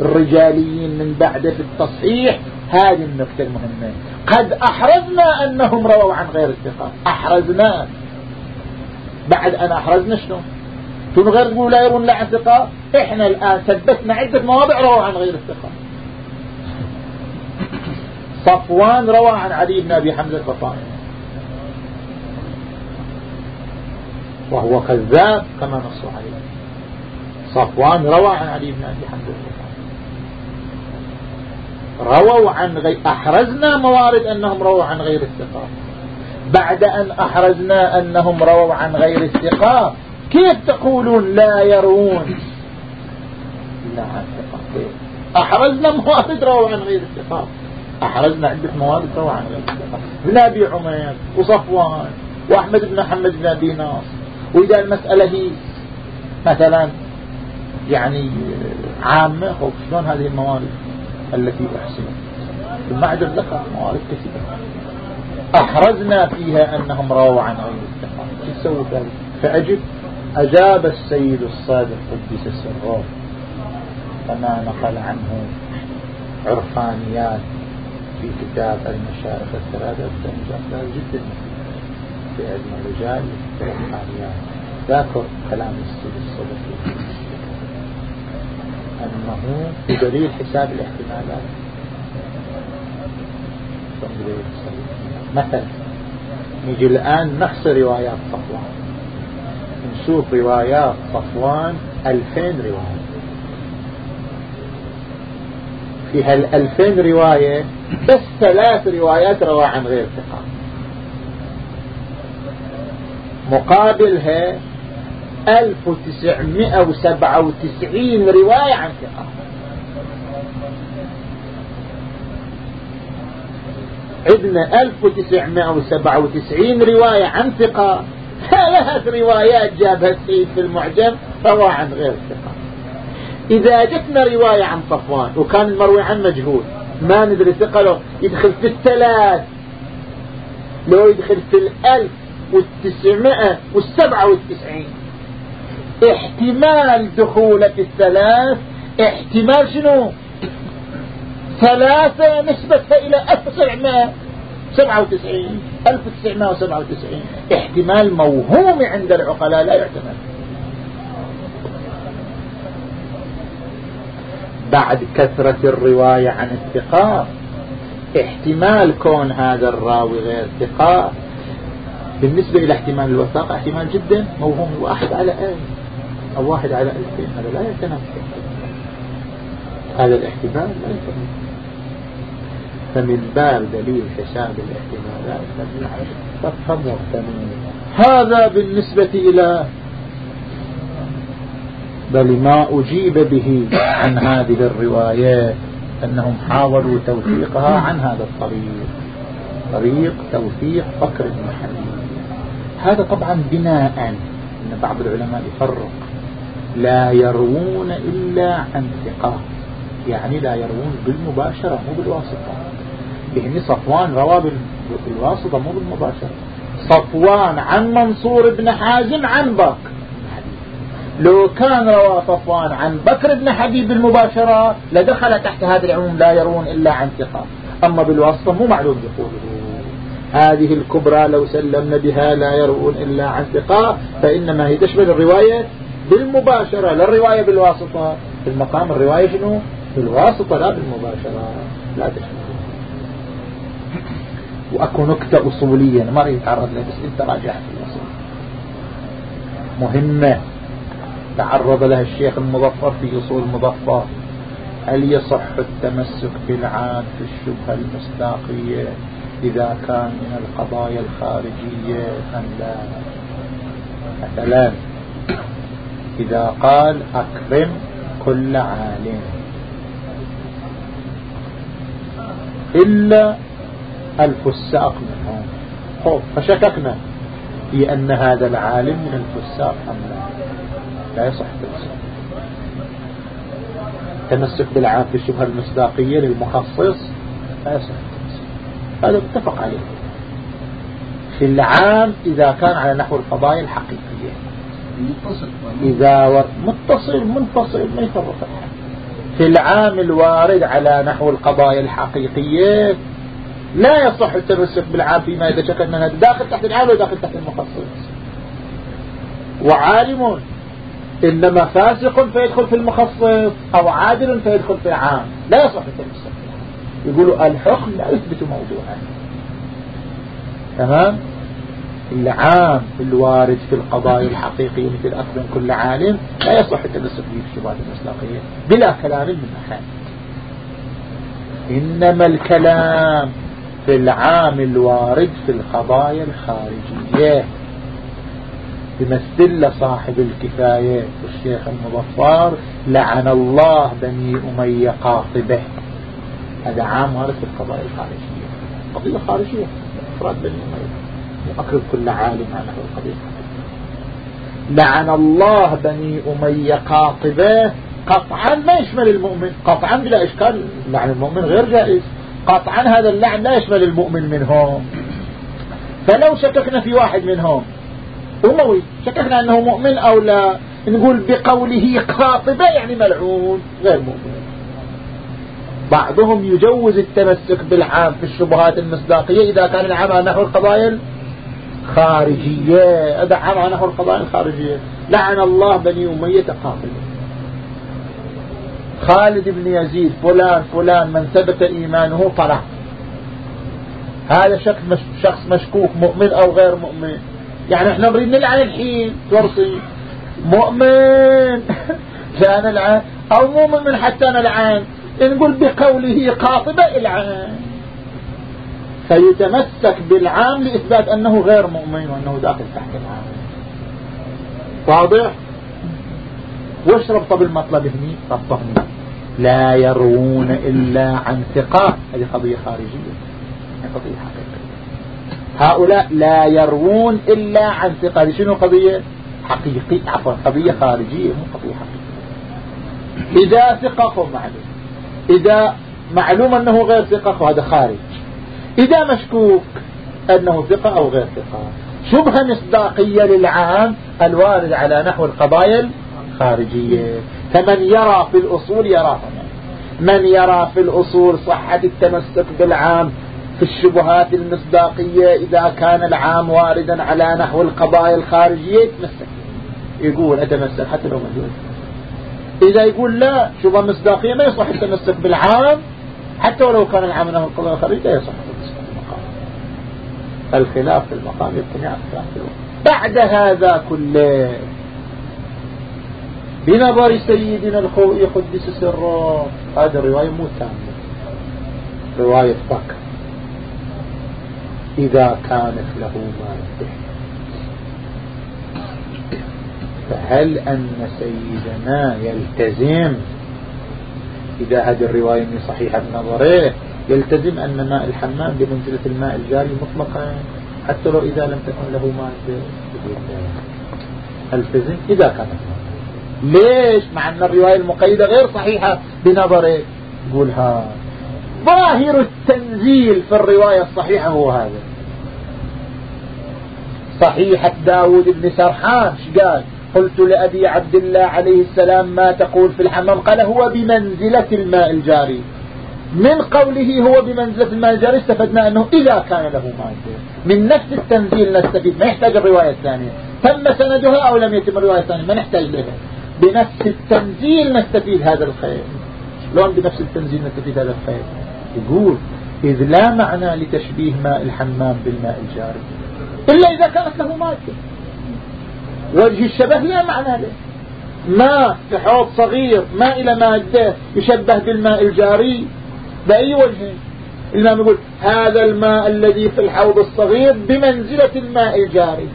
الرجاليين من بعده في التصحيح هذه النقطة المهمة. قد أحرزنا أنهم رووا عن غير الثقة. أحرزنا. بعد أن أحرزنا شنو شنو غير تقول لا يرون لا عن ثقة؟ إحنا الآن ثبتنا عدة مواضع رووا عن غير الثقة. صفوان روى عن علي بن أبي حمزة البطاني وهو كذاب كما نص عليه. صفوان روى عن علي بن أبي حمد رووا عن غير أحرزنا موارد أنهم رووا عن غير الثقات بعد أن أحرزنا أنهم رووا عن غير الثقات كيف تقولون لا يرون لا عن ثقات أحرزنا موارد رووا عن غير الثقات أحرزنا عدة موارد رووا عن غير الثقات ابن أبي عمير وصفوان وأحمد بن محمد بن أبي ناصر. وإذا المسألة هي مثلا يعني عامة شلون هذه الموارد؟ التي أحسنت. المعجم ذكر موارد كثيرة. أحرزنا فيها أنهم رووا عن غير الثقة ذلك فأجب أجاب السيد الصادق قدس سره فما نقل عنه عرفانيات في كتاب المشايخ الثلاثة جدا. مفيد في علم الرجال والحاليات ذاكر كلام السيد الصدفي أنه بدليل حساب الاحتمالات. مثلا نجي الآن نحصي روايات صفوان. نشوف روايات صفوان ألفين رواية. في هالألفين رواية بس ثلاث روايات روى عن غير ثقة. مقابلها 1997 رواية عن ثقة. عندنا 1997 رواية عن ثقة. ثلاث روايات جابها السيد في المعجم روى عن غير ثقة. إذا جتنا رواية عن صفوان وكان المروي عن مجهول ما ندري ثقة له يدخل في الثلاث لو يدخل في الألف والتسعمائة والسبعة والتسعين احتمال دخولة الثلاث احتمال شنو؟ ثلاثة نسبتها إلى 1997 1997 احتمال موهوم عند العقلاء لا يعتمد. بعد كثرة الرواية عن الثقات احتمال كون هذا الراوي غير ثقة بالنسبة إلى احتمال الوثاقة احتمال جدا موهوم واحد. على ألف أو واحد على ألفين هذا لا يتناسب. هذا الاحتمال لا يتناسب. فمن باب دليل حساب الاحتمالات هذا بالنسبة إلى بل ما أجيب به عن هذه الروايات أنهم حاولوا توثيقها عن هذا الطريق. طريق توثيق بن حبيب هذا طبعا بناء. أن بعض العلماء يفرق. لا يروون إلا عن ثقة. يعني لا يروون بالمباشرة مو بالواسطة. يعني صفوان روى بالواسطة مو بالمباشرة. صفوان عن منصور بن حازم عن بكر. لو كان روى صفوان عن بكر بن حبيب المباشرة لدخل تحت هذا العموم لا يرون إلا عن ثقة. أما بالواسطة مو معلوم دخوله هذه الكبرى لو سلمنا بها لا يرون إلا عن ثقة فإنما هي تشمل الرواية بالمباشرة لا الرواية بالواسطة. في المقام الرواية شنو؟ بالواسطة لا بالمباشرة. لا تشمل وأكو نكتة أصولية ما رأيت تعرض لها بس أنت راجعت في الأصول. مهمة. تعرض لها الشيخ المظفر في أصول المظفر هل يصح التمسك بالعام في الشبهة المصداقية إذا كان من القضايا الخارجية أم لا؟ مثلا إذا قال أكرم كل عالم. إلا الفساق منهم. فشككنا في أن هذا العالم من الفساق أم لا؟ لا يصح التمسك التمسك بالعام الشبهة المصداقية للمخصص لا يصح التمسك هذا متفق عليه. في العام إذا كان على نحو القضايا الحقيقية. متصل. إذا. متصل منفصل ما يفرق. في العام الوارد على نحو القضايا الحقيقية لا يصح التمسك بالعام فيما إذا شكل من هذا. داخل تحت العام وداخل تحت المخصص وعالم إنما فاسق فيدخل في المخصص أو عادل فيدخل في عام لا يصح التمسك. يقولوا الحكم لا يثبت موضوعا. تمام؟ العام الوارد في القضايا الحقيقية مثل أكثر كل عالم لا يصح التمسك به في الشبهات المصداقية بلا كلام من أحد. إنما الكلام في العام الوارد في القضايا الخارجية. بمثل صاحب الكفاية الشيخ المظفر لعن الله بني أمية قاطبة. هذا عام وارد في القضايا الخارجية. قضية خارجية أفراد بني أمية. وأقرب كل عالم. على القضية لعن الله بني أمية قاطبة قطعا ما يشمل المؤمن. قطعا بلا إشكال. لعن المؤمن غير جائز. قطعا هذا اللعن لا يشمل المؤمن منهم. فلو شككنا في واحد منهم أموي شككنا أنه مؤمن أو لا نقول بقوله قاطبة يعني ملعون غير مؤمن. بعضهم يجوز التمسك بالعام في الشبهات المصداقية إذا كان العام نحو القضايا عام على نحو القضايا الخارجية لعن الله بني أمية قاطبة خالد بن يزيد فلان فلان من ثبت إيمانه طلع. هذا شخص مشكوك مؤمن أو غير مؤمن. يعني إحنا نريد نلعن الحين تورصي مؤمن. *laughs* لا نلعن. أو مؤمن من حتى نلعن. نقول بقوله قاطبة العن. فيتمسك بالعام لإثبات أنه غير مؤمن وأنه داخل تحت العام. واضح؟ وش ربط بالمطلب هني هني. لا يروون إلا عن ثقات. هذه قضية خارجية قضية حقيقية. هؤلاء لا يروون إلا عن ثقات شنو قضية؟ حقيقية عفوا قضية خارجية مو قضية حقيقية. إذا ثقة فهو معلوم. إذا معلوم أنه غير ثقة فهذا خارج. إذا مشكوك أنه ثقة أو غير ثقة. شبهة مصداقية للعام الوارد على نحو القضايا الخارجية فمن يرى في الأصول يرى من يرى في الأصول صحة التمسك بالعام في الشبهات المصداقية إذا كان العام واردا على نحو القضايا الخارجية يتمسك. يقول أتمسك حتى لو موجود إذا يقول لا شبهة مصداقية ما يصح التمسك بالعام حتى ولو كان العام نحو القضايا الخارجية لا يصح. الخلاف في المقام يجتمع بعد هذا كله بنظر سيدنا الخوئي قدس سره هذه الرواية مو رواية بكر إذا كانت له مادة فهل أن سيدنا يلتزم؟ إذا هذه الرواية صحيحة بنظره يلتزم أن ماء الحمام بمنزلة الماء الجاري مطلقا حتى لو إذا لم تكن له مادة التزم إذا كانت ليش؟ مع أن الرواية المقيدة غير صحيحة بنظره يقولها. ظاهر التنزيل في الرواية الصحيحة هو هذا. صحيحة داود بن سرحان قال؟ قلت لأبي عبد الله عليه السلام ما تقول في الحمام؟ قال هو بمنزلة الماء الجاري. من قوله هو بمنزلة الجاري استفدنا أنه إذا كان له مادة من نفس التنزيل نستفيد. ما يحتاج الرواية الثانية. تم سندها أو لم يتم الرواية الثانية؟ ما نحتاج لها. بنفس التنزيل نستفيد هذا الخير. شلون بنفس التنزيل نستفيد هذا الخير. يقول إذ لا معنى لتشبيه ماء الحمام بالماء الجاري. إلا إذا كانت له مادة وجه الشبه لا معنى له. ماء في حوض صغير ماء إلى مادة يشبه بالماء الجاري. بأي وجه؟ الإمام يقول هذا الماء الذي في الحوض الصغير بمنزلة الماء الجاري.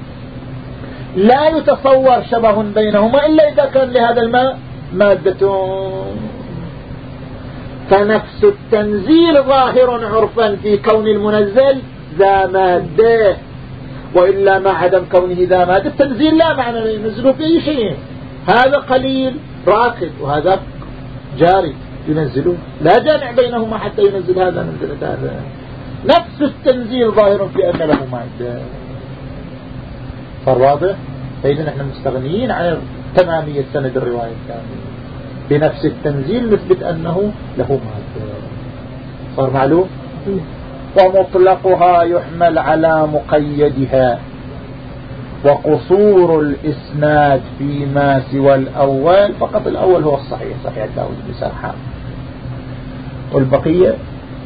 لا يتصور شبه بينهما إلا إذا كان لهذا الماء مادة. فنفس التنزيل ظاهر عرفا في كون المنزل ذا مادة. وإلا مع عدم كونه ذا مادة التنزيل لا معنى ينزلوا في أي شيء. هذا قليل راكد وهذا جاري. ينزلون. لا جامع بينهما حتى ينزل هذا منزلة هذا. نفس التنزيل ظاهر في أن له مادة صار واضح فإذا نحن مستغنيين عن تمامية سند الرواية الثانية بنفس التنزيل نثبت أنه له مادة صار معلوم؟ ومطلقها يحمل على مقيدها. وقصور الإسناد فيما سوى الأول. فقط الأول هو الصحيح صحيح. داود بن سرحان. والبقية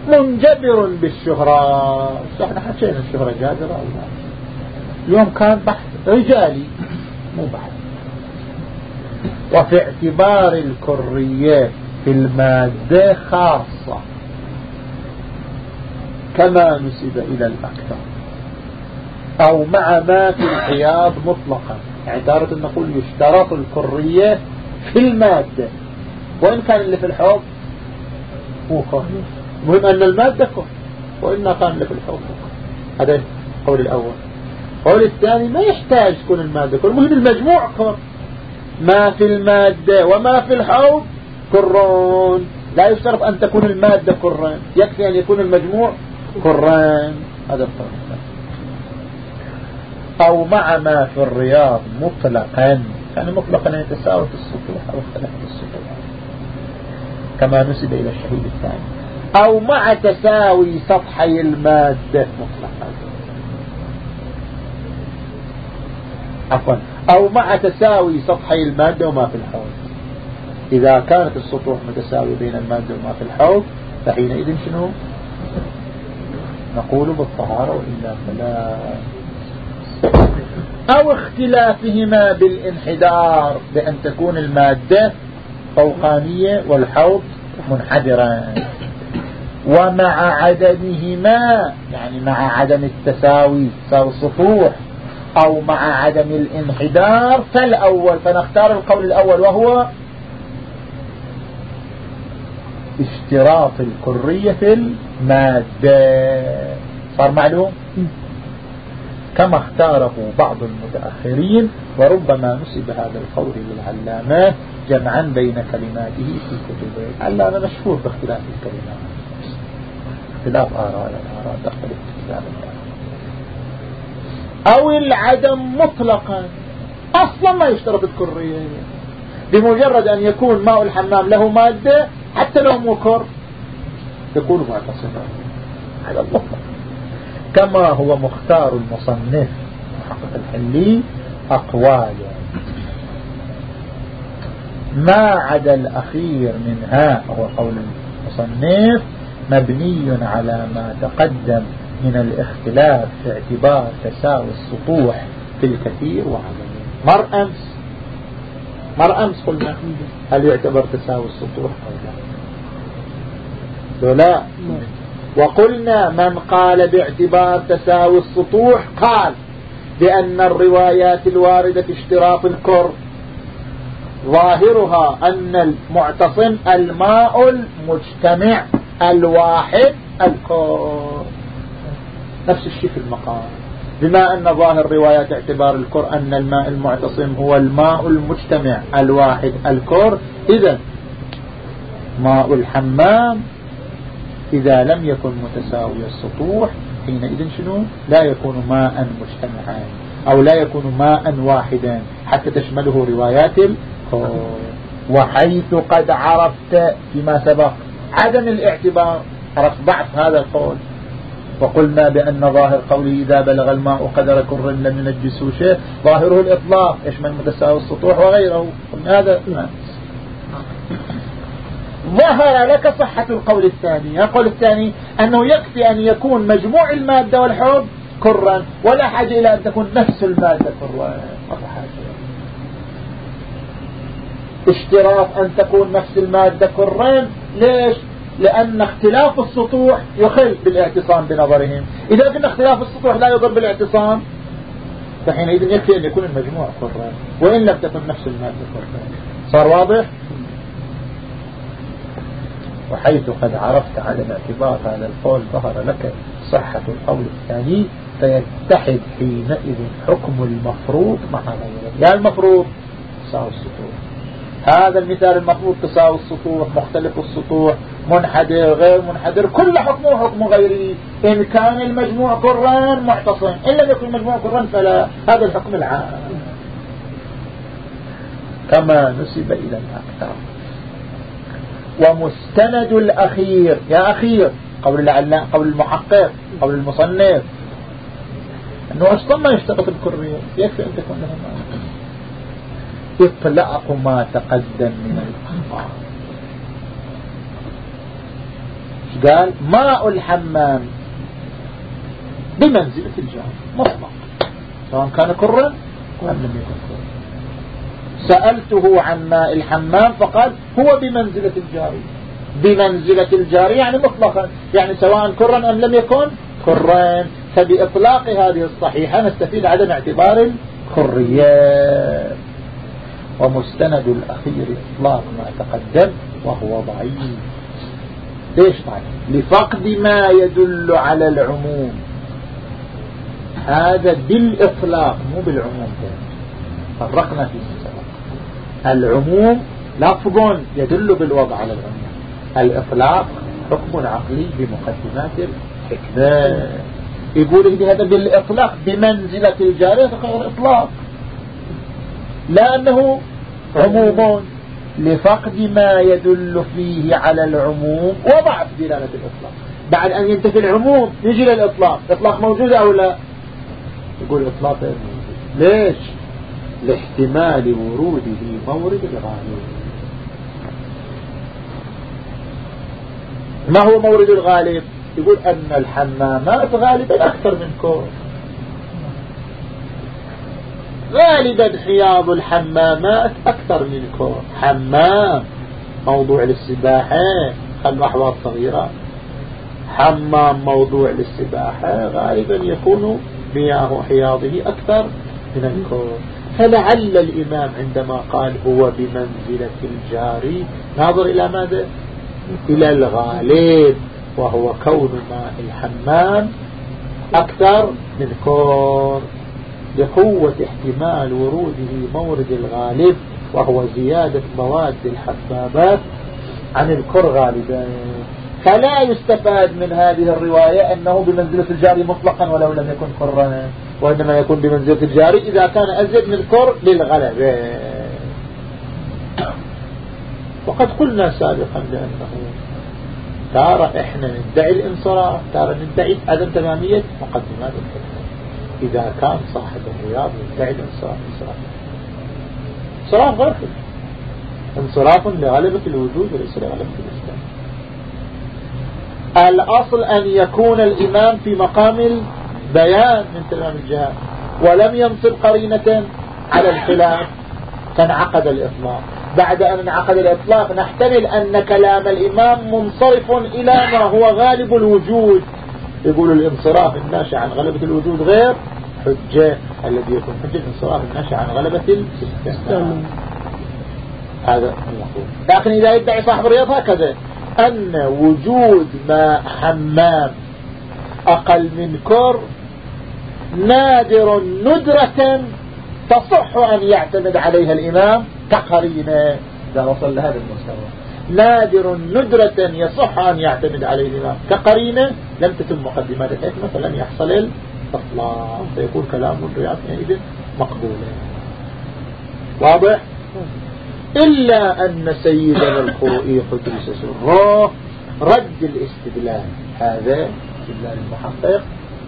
منجبر بالشهرة. إحنا حكينا الشهرة جادرة أو لا. اليوم كان بحث رجالي مو بحث. وفي اعتبار الكرية في المادة خاصة. كما نسب إلى الأكثر. أو مع ما في الحياض مطلقا. يعني نقول يشترط الكرية في المادة. وإن كان اللي في الحوض مو كر مهم أن المادة كر وإن في الحوض كر هذا القول الأول. القول الثاني ما يحتاج تكون المادة كر المهم المجموع كر ما في المادة وما في الحوض كرون لا يشترط أن تكون المادة كران. يكفي أن يكون المجموع كران. هذا الفرق. أو مع ما في الرياض مطلقا. يعني مطلقا يتساوى في السطوح أو اختلف في السطوح كما نسب إلى الشهيد الثاني. أو مع تساوي سطحي المادة. مطلقا. عفوا. أو مع تساوي سطحي المادة وما في الحوض. إذا كانت السطوح متساوية بين المادة وما في الحوض فحينئذ شنو؟ نقول بالطهارة وإلا فلا. أو اختلافهما بالانحدار بأن تكون المادة فوقانية والحوض منحدرا ومع عدمهما يعني مع عدم التساوي تساوي السطوح أو مع عدم الانحدار فالأول فنختار القول الأول وهو اشتراط الكرية في المادة. صار معلوم؟ كما اختاره بعض المتأخرين وربما نسب هذا القول للعلامة جمعا بين كلماته في كتبه. العلامة مشهور باختلاف الكلمات. اختلاف آراء الآراء تختلف اختلاف أو العدم مطلقا. أصلا ما يشترط الكرية بمجرد أن يكون ماء الحمام له مادة حتى لو مكر يكون معتصما هذا المطلق كما هو مختار المصنف. محقق الحلي أقوالا ما عدا الأخير منها هو قول المصنف مبني على ما تقدم من الاختلاف في اعتبار تساوي السطوح في الكثير وعدمه مر أمس. مر أمس قلنا هل يعتبر تساوي السطوح أو لا لا. وقلنا من قال باعتبار تساوي السطوح قال بأن الروايات الواردة في اشتراط الكر. ظاهرها أن المعتصم الماء المجتمع الواحد الكر. نفس الشيء في المقام. بما أن ظاهر روايات اعتبار الكر أن الماء المعتصم هو الماء المجتمع الواحد الكر. إذا ماء الحمام إذا لم يكن متساوي السطوح حينئذ شنو؟ لا يكون ماء مجتمعا أو لا يكون ماء واحدا حتى تشمله روايات وحيث قد عرفت فيما سبق. عدم الاعتبار عرفت ضعف هذا القول. وقلنا بأن ظاهر قوله إذا بلغ الماء قدر كر لم ينجسه شيء ظاهره الإطلاق يشمل متساوي السطوح وغيره. هذا ظهر لك صحة القول الثاني. القول الثاني أنه يكفي أن يكون مجموع المادة والحب كرا ولا حاجة إلى أن تكون نفس المادة كرا. اشتراط أن تكون نفس المادة كرين ليش؟ لأن اختلاف السطوح يخل بالاعتصام بنظرهم. إذا كان اختلاف السطوح لا يضر بالاعتصام فحينئذ يكفي أن يكون المجموع قرآن وإن لم تكن نفس المادة قرآن صار واضح؟ وحيث قد عرفت على الاعتبار هذا القول ظهر لك صحة القول الثاني فيتحد حينئذ حكم المفروض مع غيره يا المفروض تساوي السطوح هذا المثال المفروض تساوي السطوح مختلف السطوح منحدر غير منحدر كل حكمه حكم غيره إن كان المجموع قرآن معتصم إن لم يكن المجموع قرآن فلا. هذا الحكم العام. كما نسب إلى الأكثر. ومستند الأخير. يا أخير قول العلام قول المحقق قول المصنف. أنه أصلا ما يشترط الكرية يكفي أن تكون له إطلاق ما تقدم من الأخبار. قال؟ ماء الحمام بمنزلة الجار. مطلق سواء كان كرا أم لم يكن كرا سألته عن ماء الحمام فقال هو بمنزلة الجاري بمنزلة الجاري يعني مطلقا. يعني سواء كرا أم لم يكن كرا. فبإطلاق هذه الصحيحة نستفيد عدم اعتبار الكريات ومستند الأخير إطلاق ما تقدم وهو ضعيف. ليش ضعيف لفقد ما يدل على العموم. هذا بالإطلاق مو بالعموم. فرقنا في سبق العموم لفظ يدل بالوضع على العموم. الإطلاق حكم عقلي بمقدمات الحكمة. يقول هذا بالإطلاق بمنزلة الجارية غير إطلاق لأنه عموم لفقد ما يدل فيه على العموم وضعف دلالة الإطلاق. بعد أن ينتفي العموم يجي للإطلاق. إطلاق موجود أو لا؟ يقول إطلاق ليش؟ لاحتمال وروده مورد الغالب. ما هو مورد الغالب؟ يقول أن الحمامات غالبا أكثر من كور غالبا حياض الحمامات أكثر من كور حمام موضوع للسباحة خلوا أحواض صغيرة. حمام موضوع للسباحة غالبا يكون مياه حياضه أكثر من الكور فلعل الإمام عندما قال هو بمنزلة الجاري ناظر إلى ماذا؟ إلى الغالب وهو كون ماء الحمام أكثر من كور لقوة احتمال وروده مورد الغالب وهو زيادة مواد الحبابات عن الكر غالبا فلا يستفاد من هذه الرواية أنه بمنزلة الجاري مطلقا ولو لم يكن كرا وإنما يكون بمنزلة الجاري إذا كان أزيد من كر للغلبة. وقد قلنا سابقا بأنه تارة إحنا ندعي الانصراف تارة ندعي عدم تمامية مقدمات الحكمة إذا كان صاحب الرياض يدعي الانصراف انصراف. انصراف غير انصراف لغلبة الوجود وليس لغلبة الإسلام. الأصل أن يكون الإمام في مقام البيان من تمام الجهاد ولم ينصب قرينة على الخلاف فانعقد الإطلاق. بعد أن انعقد الإطلاق نحتمل أن كلام الإمام منصرف إلى ما هو غالب الوجود. يقول الانصراف الناشئ عن غلبة الوجود غير حجة الذي يكون حجة الانصراف الناشئ عن غلبة السيستم. هذا المقول لكن إذا يدعي صاحب الرياض هكذا. أن وجود ماء حمام أقل من كر نادر ندرة تصح أن يعتمد عليها الإمام كقرينة إذا وصل لهذا المستوى. نادر ندرة يصح أن يعتمد عليه الإمام كقرينة لم تتم مقدمات الحكمة فلم يحصل الإطلاق. فيكون كلام الرياض حينئذ مقبولا واضح؟ إلا أن سيدنا الخروئي قدس سره. رد الاستدلال هذا استدلال المحقق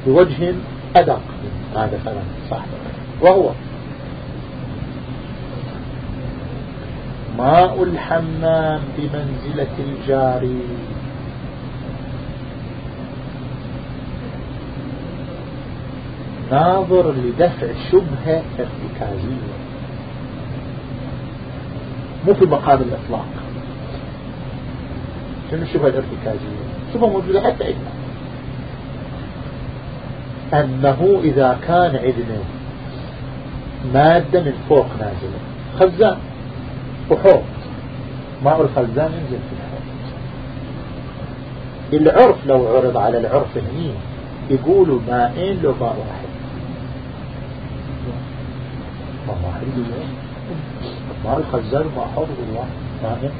بوجه أدق. هذا كلام صاحبه وهو ماء الحمام بمنزلة الجاري ناظر لدفع شبهة ارتكازية. مو في مقام الإطلاق. شنو الشبهة الارتكازية؟ شبهة موجودة حتى عندنا. أنه إذا كان عندنا مادة من فوق نازلة. خزان. وحوض. ماء الخزان ينزل في الحوض. العرف لو عرض على العرف هني يقولوا ماءين لو ماء واحد. ماء واحد. ماء الخزان وماء حوض والله ماءين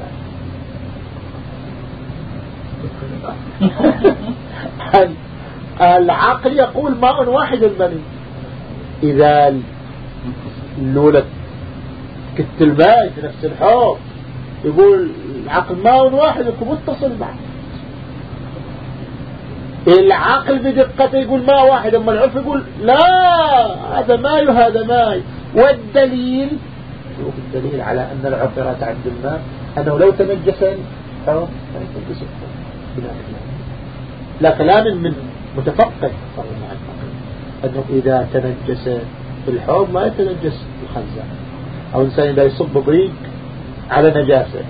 العقل يقول ماء واحد المني إذا لولت كت الماء في نفس الحوض يقول العقل ماء واحد يكون متصل معه. العقل بدقته يقول ماء واحد أما العرف يقول لا هذا ماء وهذا ماء. والدليل شوف الدليل على العرف لا تعد الماء أنه لو تنجس الحوض تنجس. لا كلام من متفقه صلى الله عليه وسلم. أنه إذا تنجس الحوض ما يتنجس الخزان. أو إنسان إذا يصب بريق على نجاسة.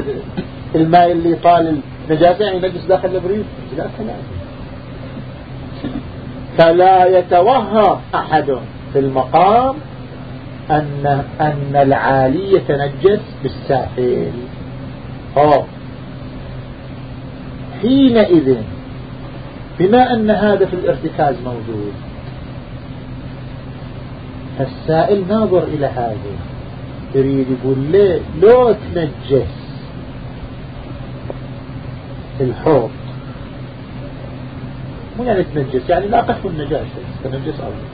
*laughs* الماء اللي طال النجاسة يعني نجس داخل البريق لا كلام. فلا يتوهم أحد في المقام أن أن العالي يتنجس بالسافل أوه. حينئذ بما أن هذا في الارتكاز موجود السائل ناظر إلى هذا يريد يقول ليه لو تنجس الحوض؟ مو يعني تنجس يعني لاقته النجاسة تنجس أولا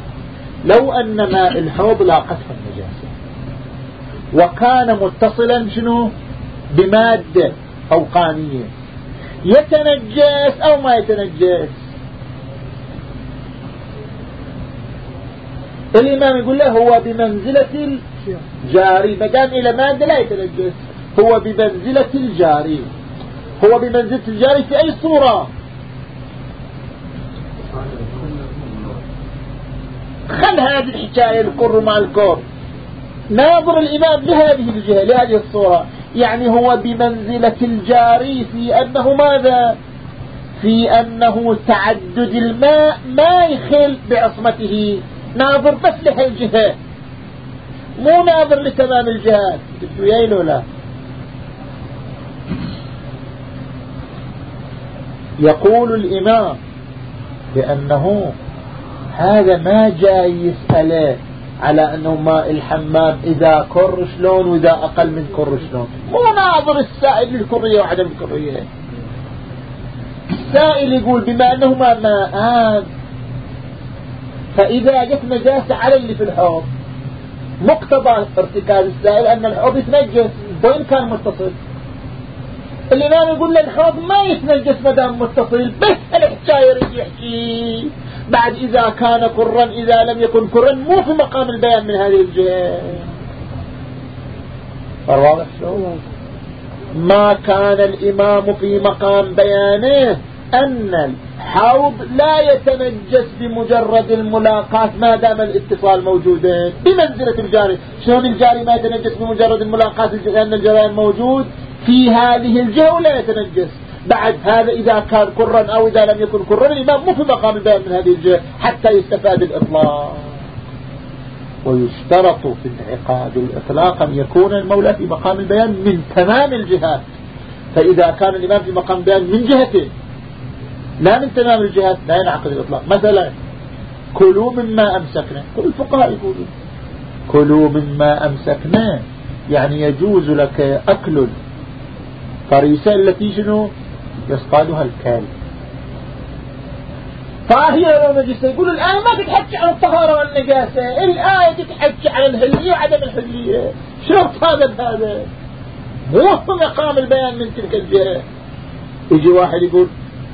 لو أن ماء الحوض لاقته النجاسة. وكان متصلا شنو؟ بمادة فوقانية يتنجس أو ما يتنجس؟ الإمام يقول له هو بمنزلة الجاري. ما دام إلى مادة لا يتنجس. هو بمنزلة الجاري. هو بمنزلة الجاري في أي صورة؟ خل هذه الحكاية الكر مع الكر ناظر الإمام لهذه الجهة لهذه الصورة. يعني هو بمنزلة الجاري في أنه ماذا؟ في أنه تعدد الماء ما يخل بعصمته. ناظر بس لهالجهة مو ناظر لتمام الجهات وياي لا يقول الإمام بأنه هذا ما جاي يسأله على أنه ماء الحمام إذا كر شلون وإذا أقل من كر شلون مو ناظر السائل للكرية وعدم الكرية. السائل يقول بما أنه ما ماء. فإذا جت نجاسة على اللي في الحوض مقتضى ارتكاز السائل أن الحوض يتنجس. وين كان متصل؟ الإمام يقول للحوض ما يتنجس مدام متصل بس الحكاية يريد يحكي. بعد إذا كان كرا إذا لم يكن كرا مو في مقام البيان من هذه الجهة. ما كان الإمام في مقام بيانه أن الحوض لا يتنجس بمجرد الملاقاة ما دام الاتصال موجودا بمنزلة الجاري. شلون الجاري ما يتنجس بمجرد الملاقاة لأن الجرائم موجود؟ في هذه الجهة ولا يتنجس؟ بعد هذا إذا كان كرا أو إذا لم يكن كرا الإمام مو في مقام البيان من هذه الجهة حتى يستفاد الإطلاق. ويشترط في انعقاد الإطلاق أن يكون المولى في مقام البيان من تمام الجهات. فإذا كان الإمام في مقام البيان من جهته لا من تمام الجهات لا ينعقد الإطلاق. مثلا كلوا مما أمسكنا. كل الفقهاء يقولون كلوا مما أمسكنا. يعني يجوز لك أكل الفريسة التي شنو؟ يصطادها الكلب. طاهرة لو نجسة يقول الآية ما تتحكي عن الطهارة والنجاسة. الآية تتحكي عن الهلية وعدم الهلية شرط هذا هذا مو مقام البيان من تلك الجهة. يجي واحد يقول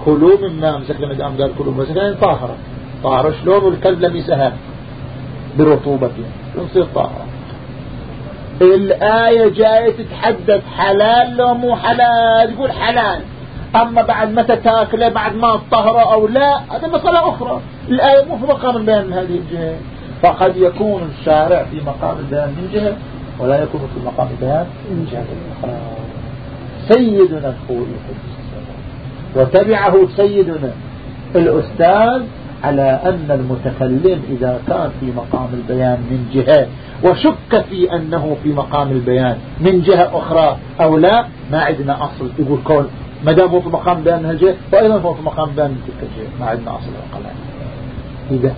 كلوا مما أمسكنا مدام قال كلوا مما أمسكنا طاهرة طاهرة شلون؟ والكلب لمسها برطوبته شلون تصير طاهرة الآية جاية تتحدث حلال لو مو حلال. يقول حلال. أما بعد متى تاكله بعد ما الطهرة أو لا هذا مسألة أخرى. الآية البيان من هذه الجهة. فقد يكون الشارع في مقام البيان من جهة ولا يكون في مقام البيان من جهة أخرى. سيدنا الخوي وتبعه سيدنا الأستاذ على أن المتكلم إذا كان في مقام البيان من جهة وشك في أنه في مقام البيان من جهة أخرى أو لا ما عندنا أصل. يقول كون ما دام هو في مقام بيان من الجهة وأيضا هو في مقام بيان من تلك الجهة ما عندنا أصل القلع إذا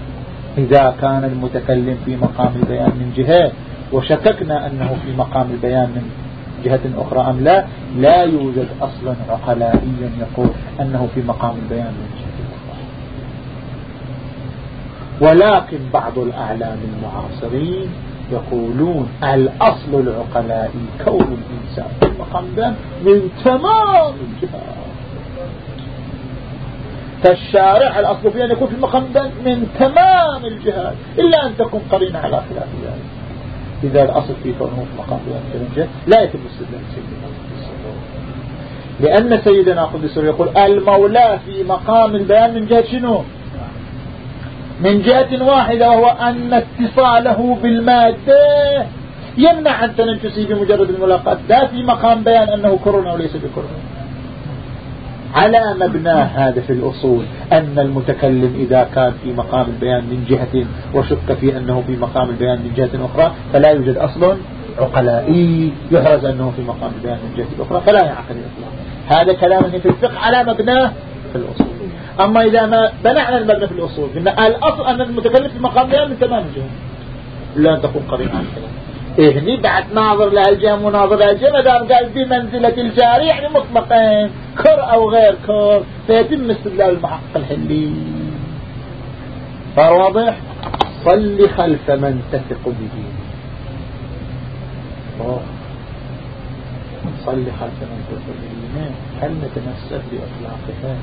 إذا كان المتكلم في مقام البيان من جهة وشككنا أنه في مقام البيان من جهة أخرى أم لا لا يوجد أصلا عقلائيا يقول أنه في مقام البيان من جهة أخرى. ولكن بعض الأعلام المعاصرين يقولون الأصل العقلائي كون الإنسان البيان من تمام الجهات فالشارع الأصل فيه أن يكون في المقام البيان من تمام الجهات إلا أن تكون قرينة على خلاف ذلك. إذا الأصل في كونه في مقام بيان لا يتم استدلال سيدنا لأن سيدنا قدس يقول المولى في مقام البيان من جهة شنو؟ من جهة واحدة وهو أن اتصاله بالمادة يمنع عن تنجسه بمجرد الملاقات لا في مقام بيان أنه كر أو ليس على مبنى هذا في الأصول أن المتكلم إذا كان في مقام البيان من جهة وشك في أنه في مقام البيان من جهة أخرى فلا يوجد أصل عقلائي يحرز أنه في مقام البيان من جهة أخرى فلا يعقل الإطلاق هذا كلام في الفقه على مبناه في الأصول. أما إذا ما بنعنا المبنى في الأصول قلنا الأصل أن المتكلم في مقام البيان من تمام الجهة أن تكون قريبا عن كلام إهني بعد ناظر لهالجهة مناظر لهالجهة ما دام قال بمنزلة الجاري يعني مطلقين كر أو غير كر فيتم استدلال المحقق الحلي. فواضح؟ صل خلف من تثق به. صل خلف من تثق به. هل نتمسك بإطلاقها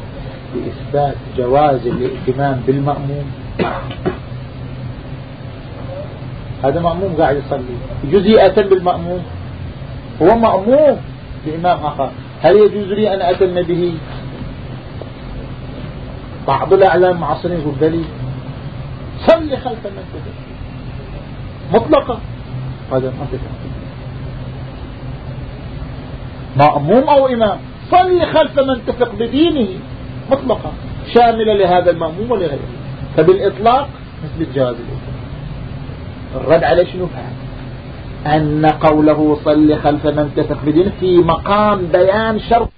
بإثبات جواز الاهتمام بالمأموم. هذا مأموم قاعد يصلي. يأتم بالمأموم. هو مأموم بإمام آخر. هل يجوز لي أن أتم به؟ بعض الأعلام معصرين يقول بلي صل خلف من تثق مطلقة هذا تفهم مأموم أو إمام؟ صل خلف من تثق بدينه. مطلقة شاملة لهذا المأموم ولغيره. فبالإطلاق مثل الجواز الإطلاق الرد عليه شنو؟ فهم أن قوله صل خلف من تثق بدينه في مقام بيان شرط.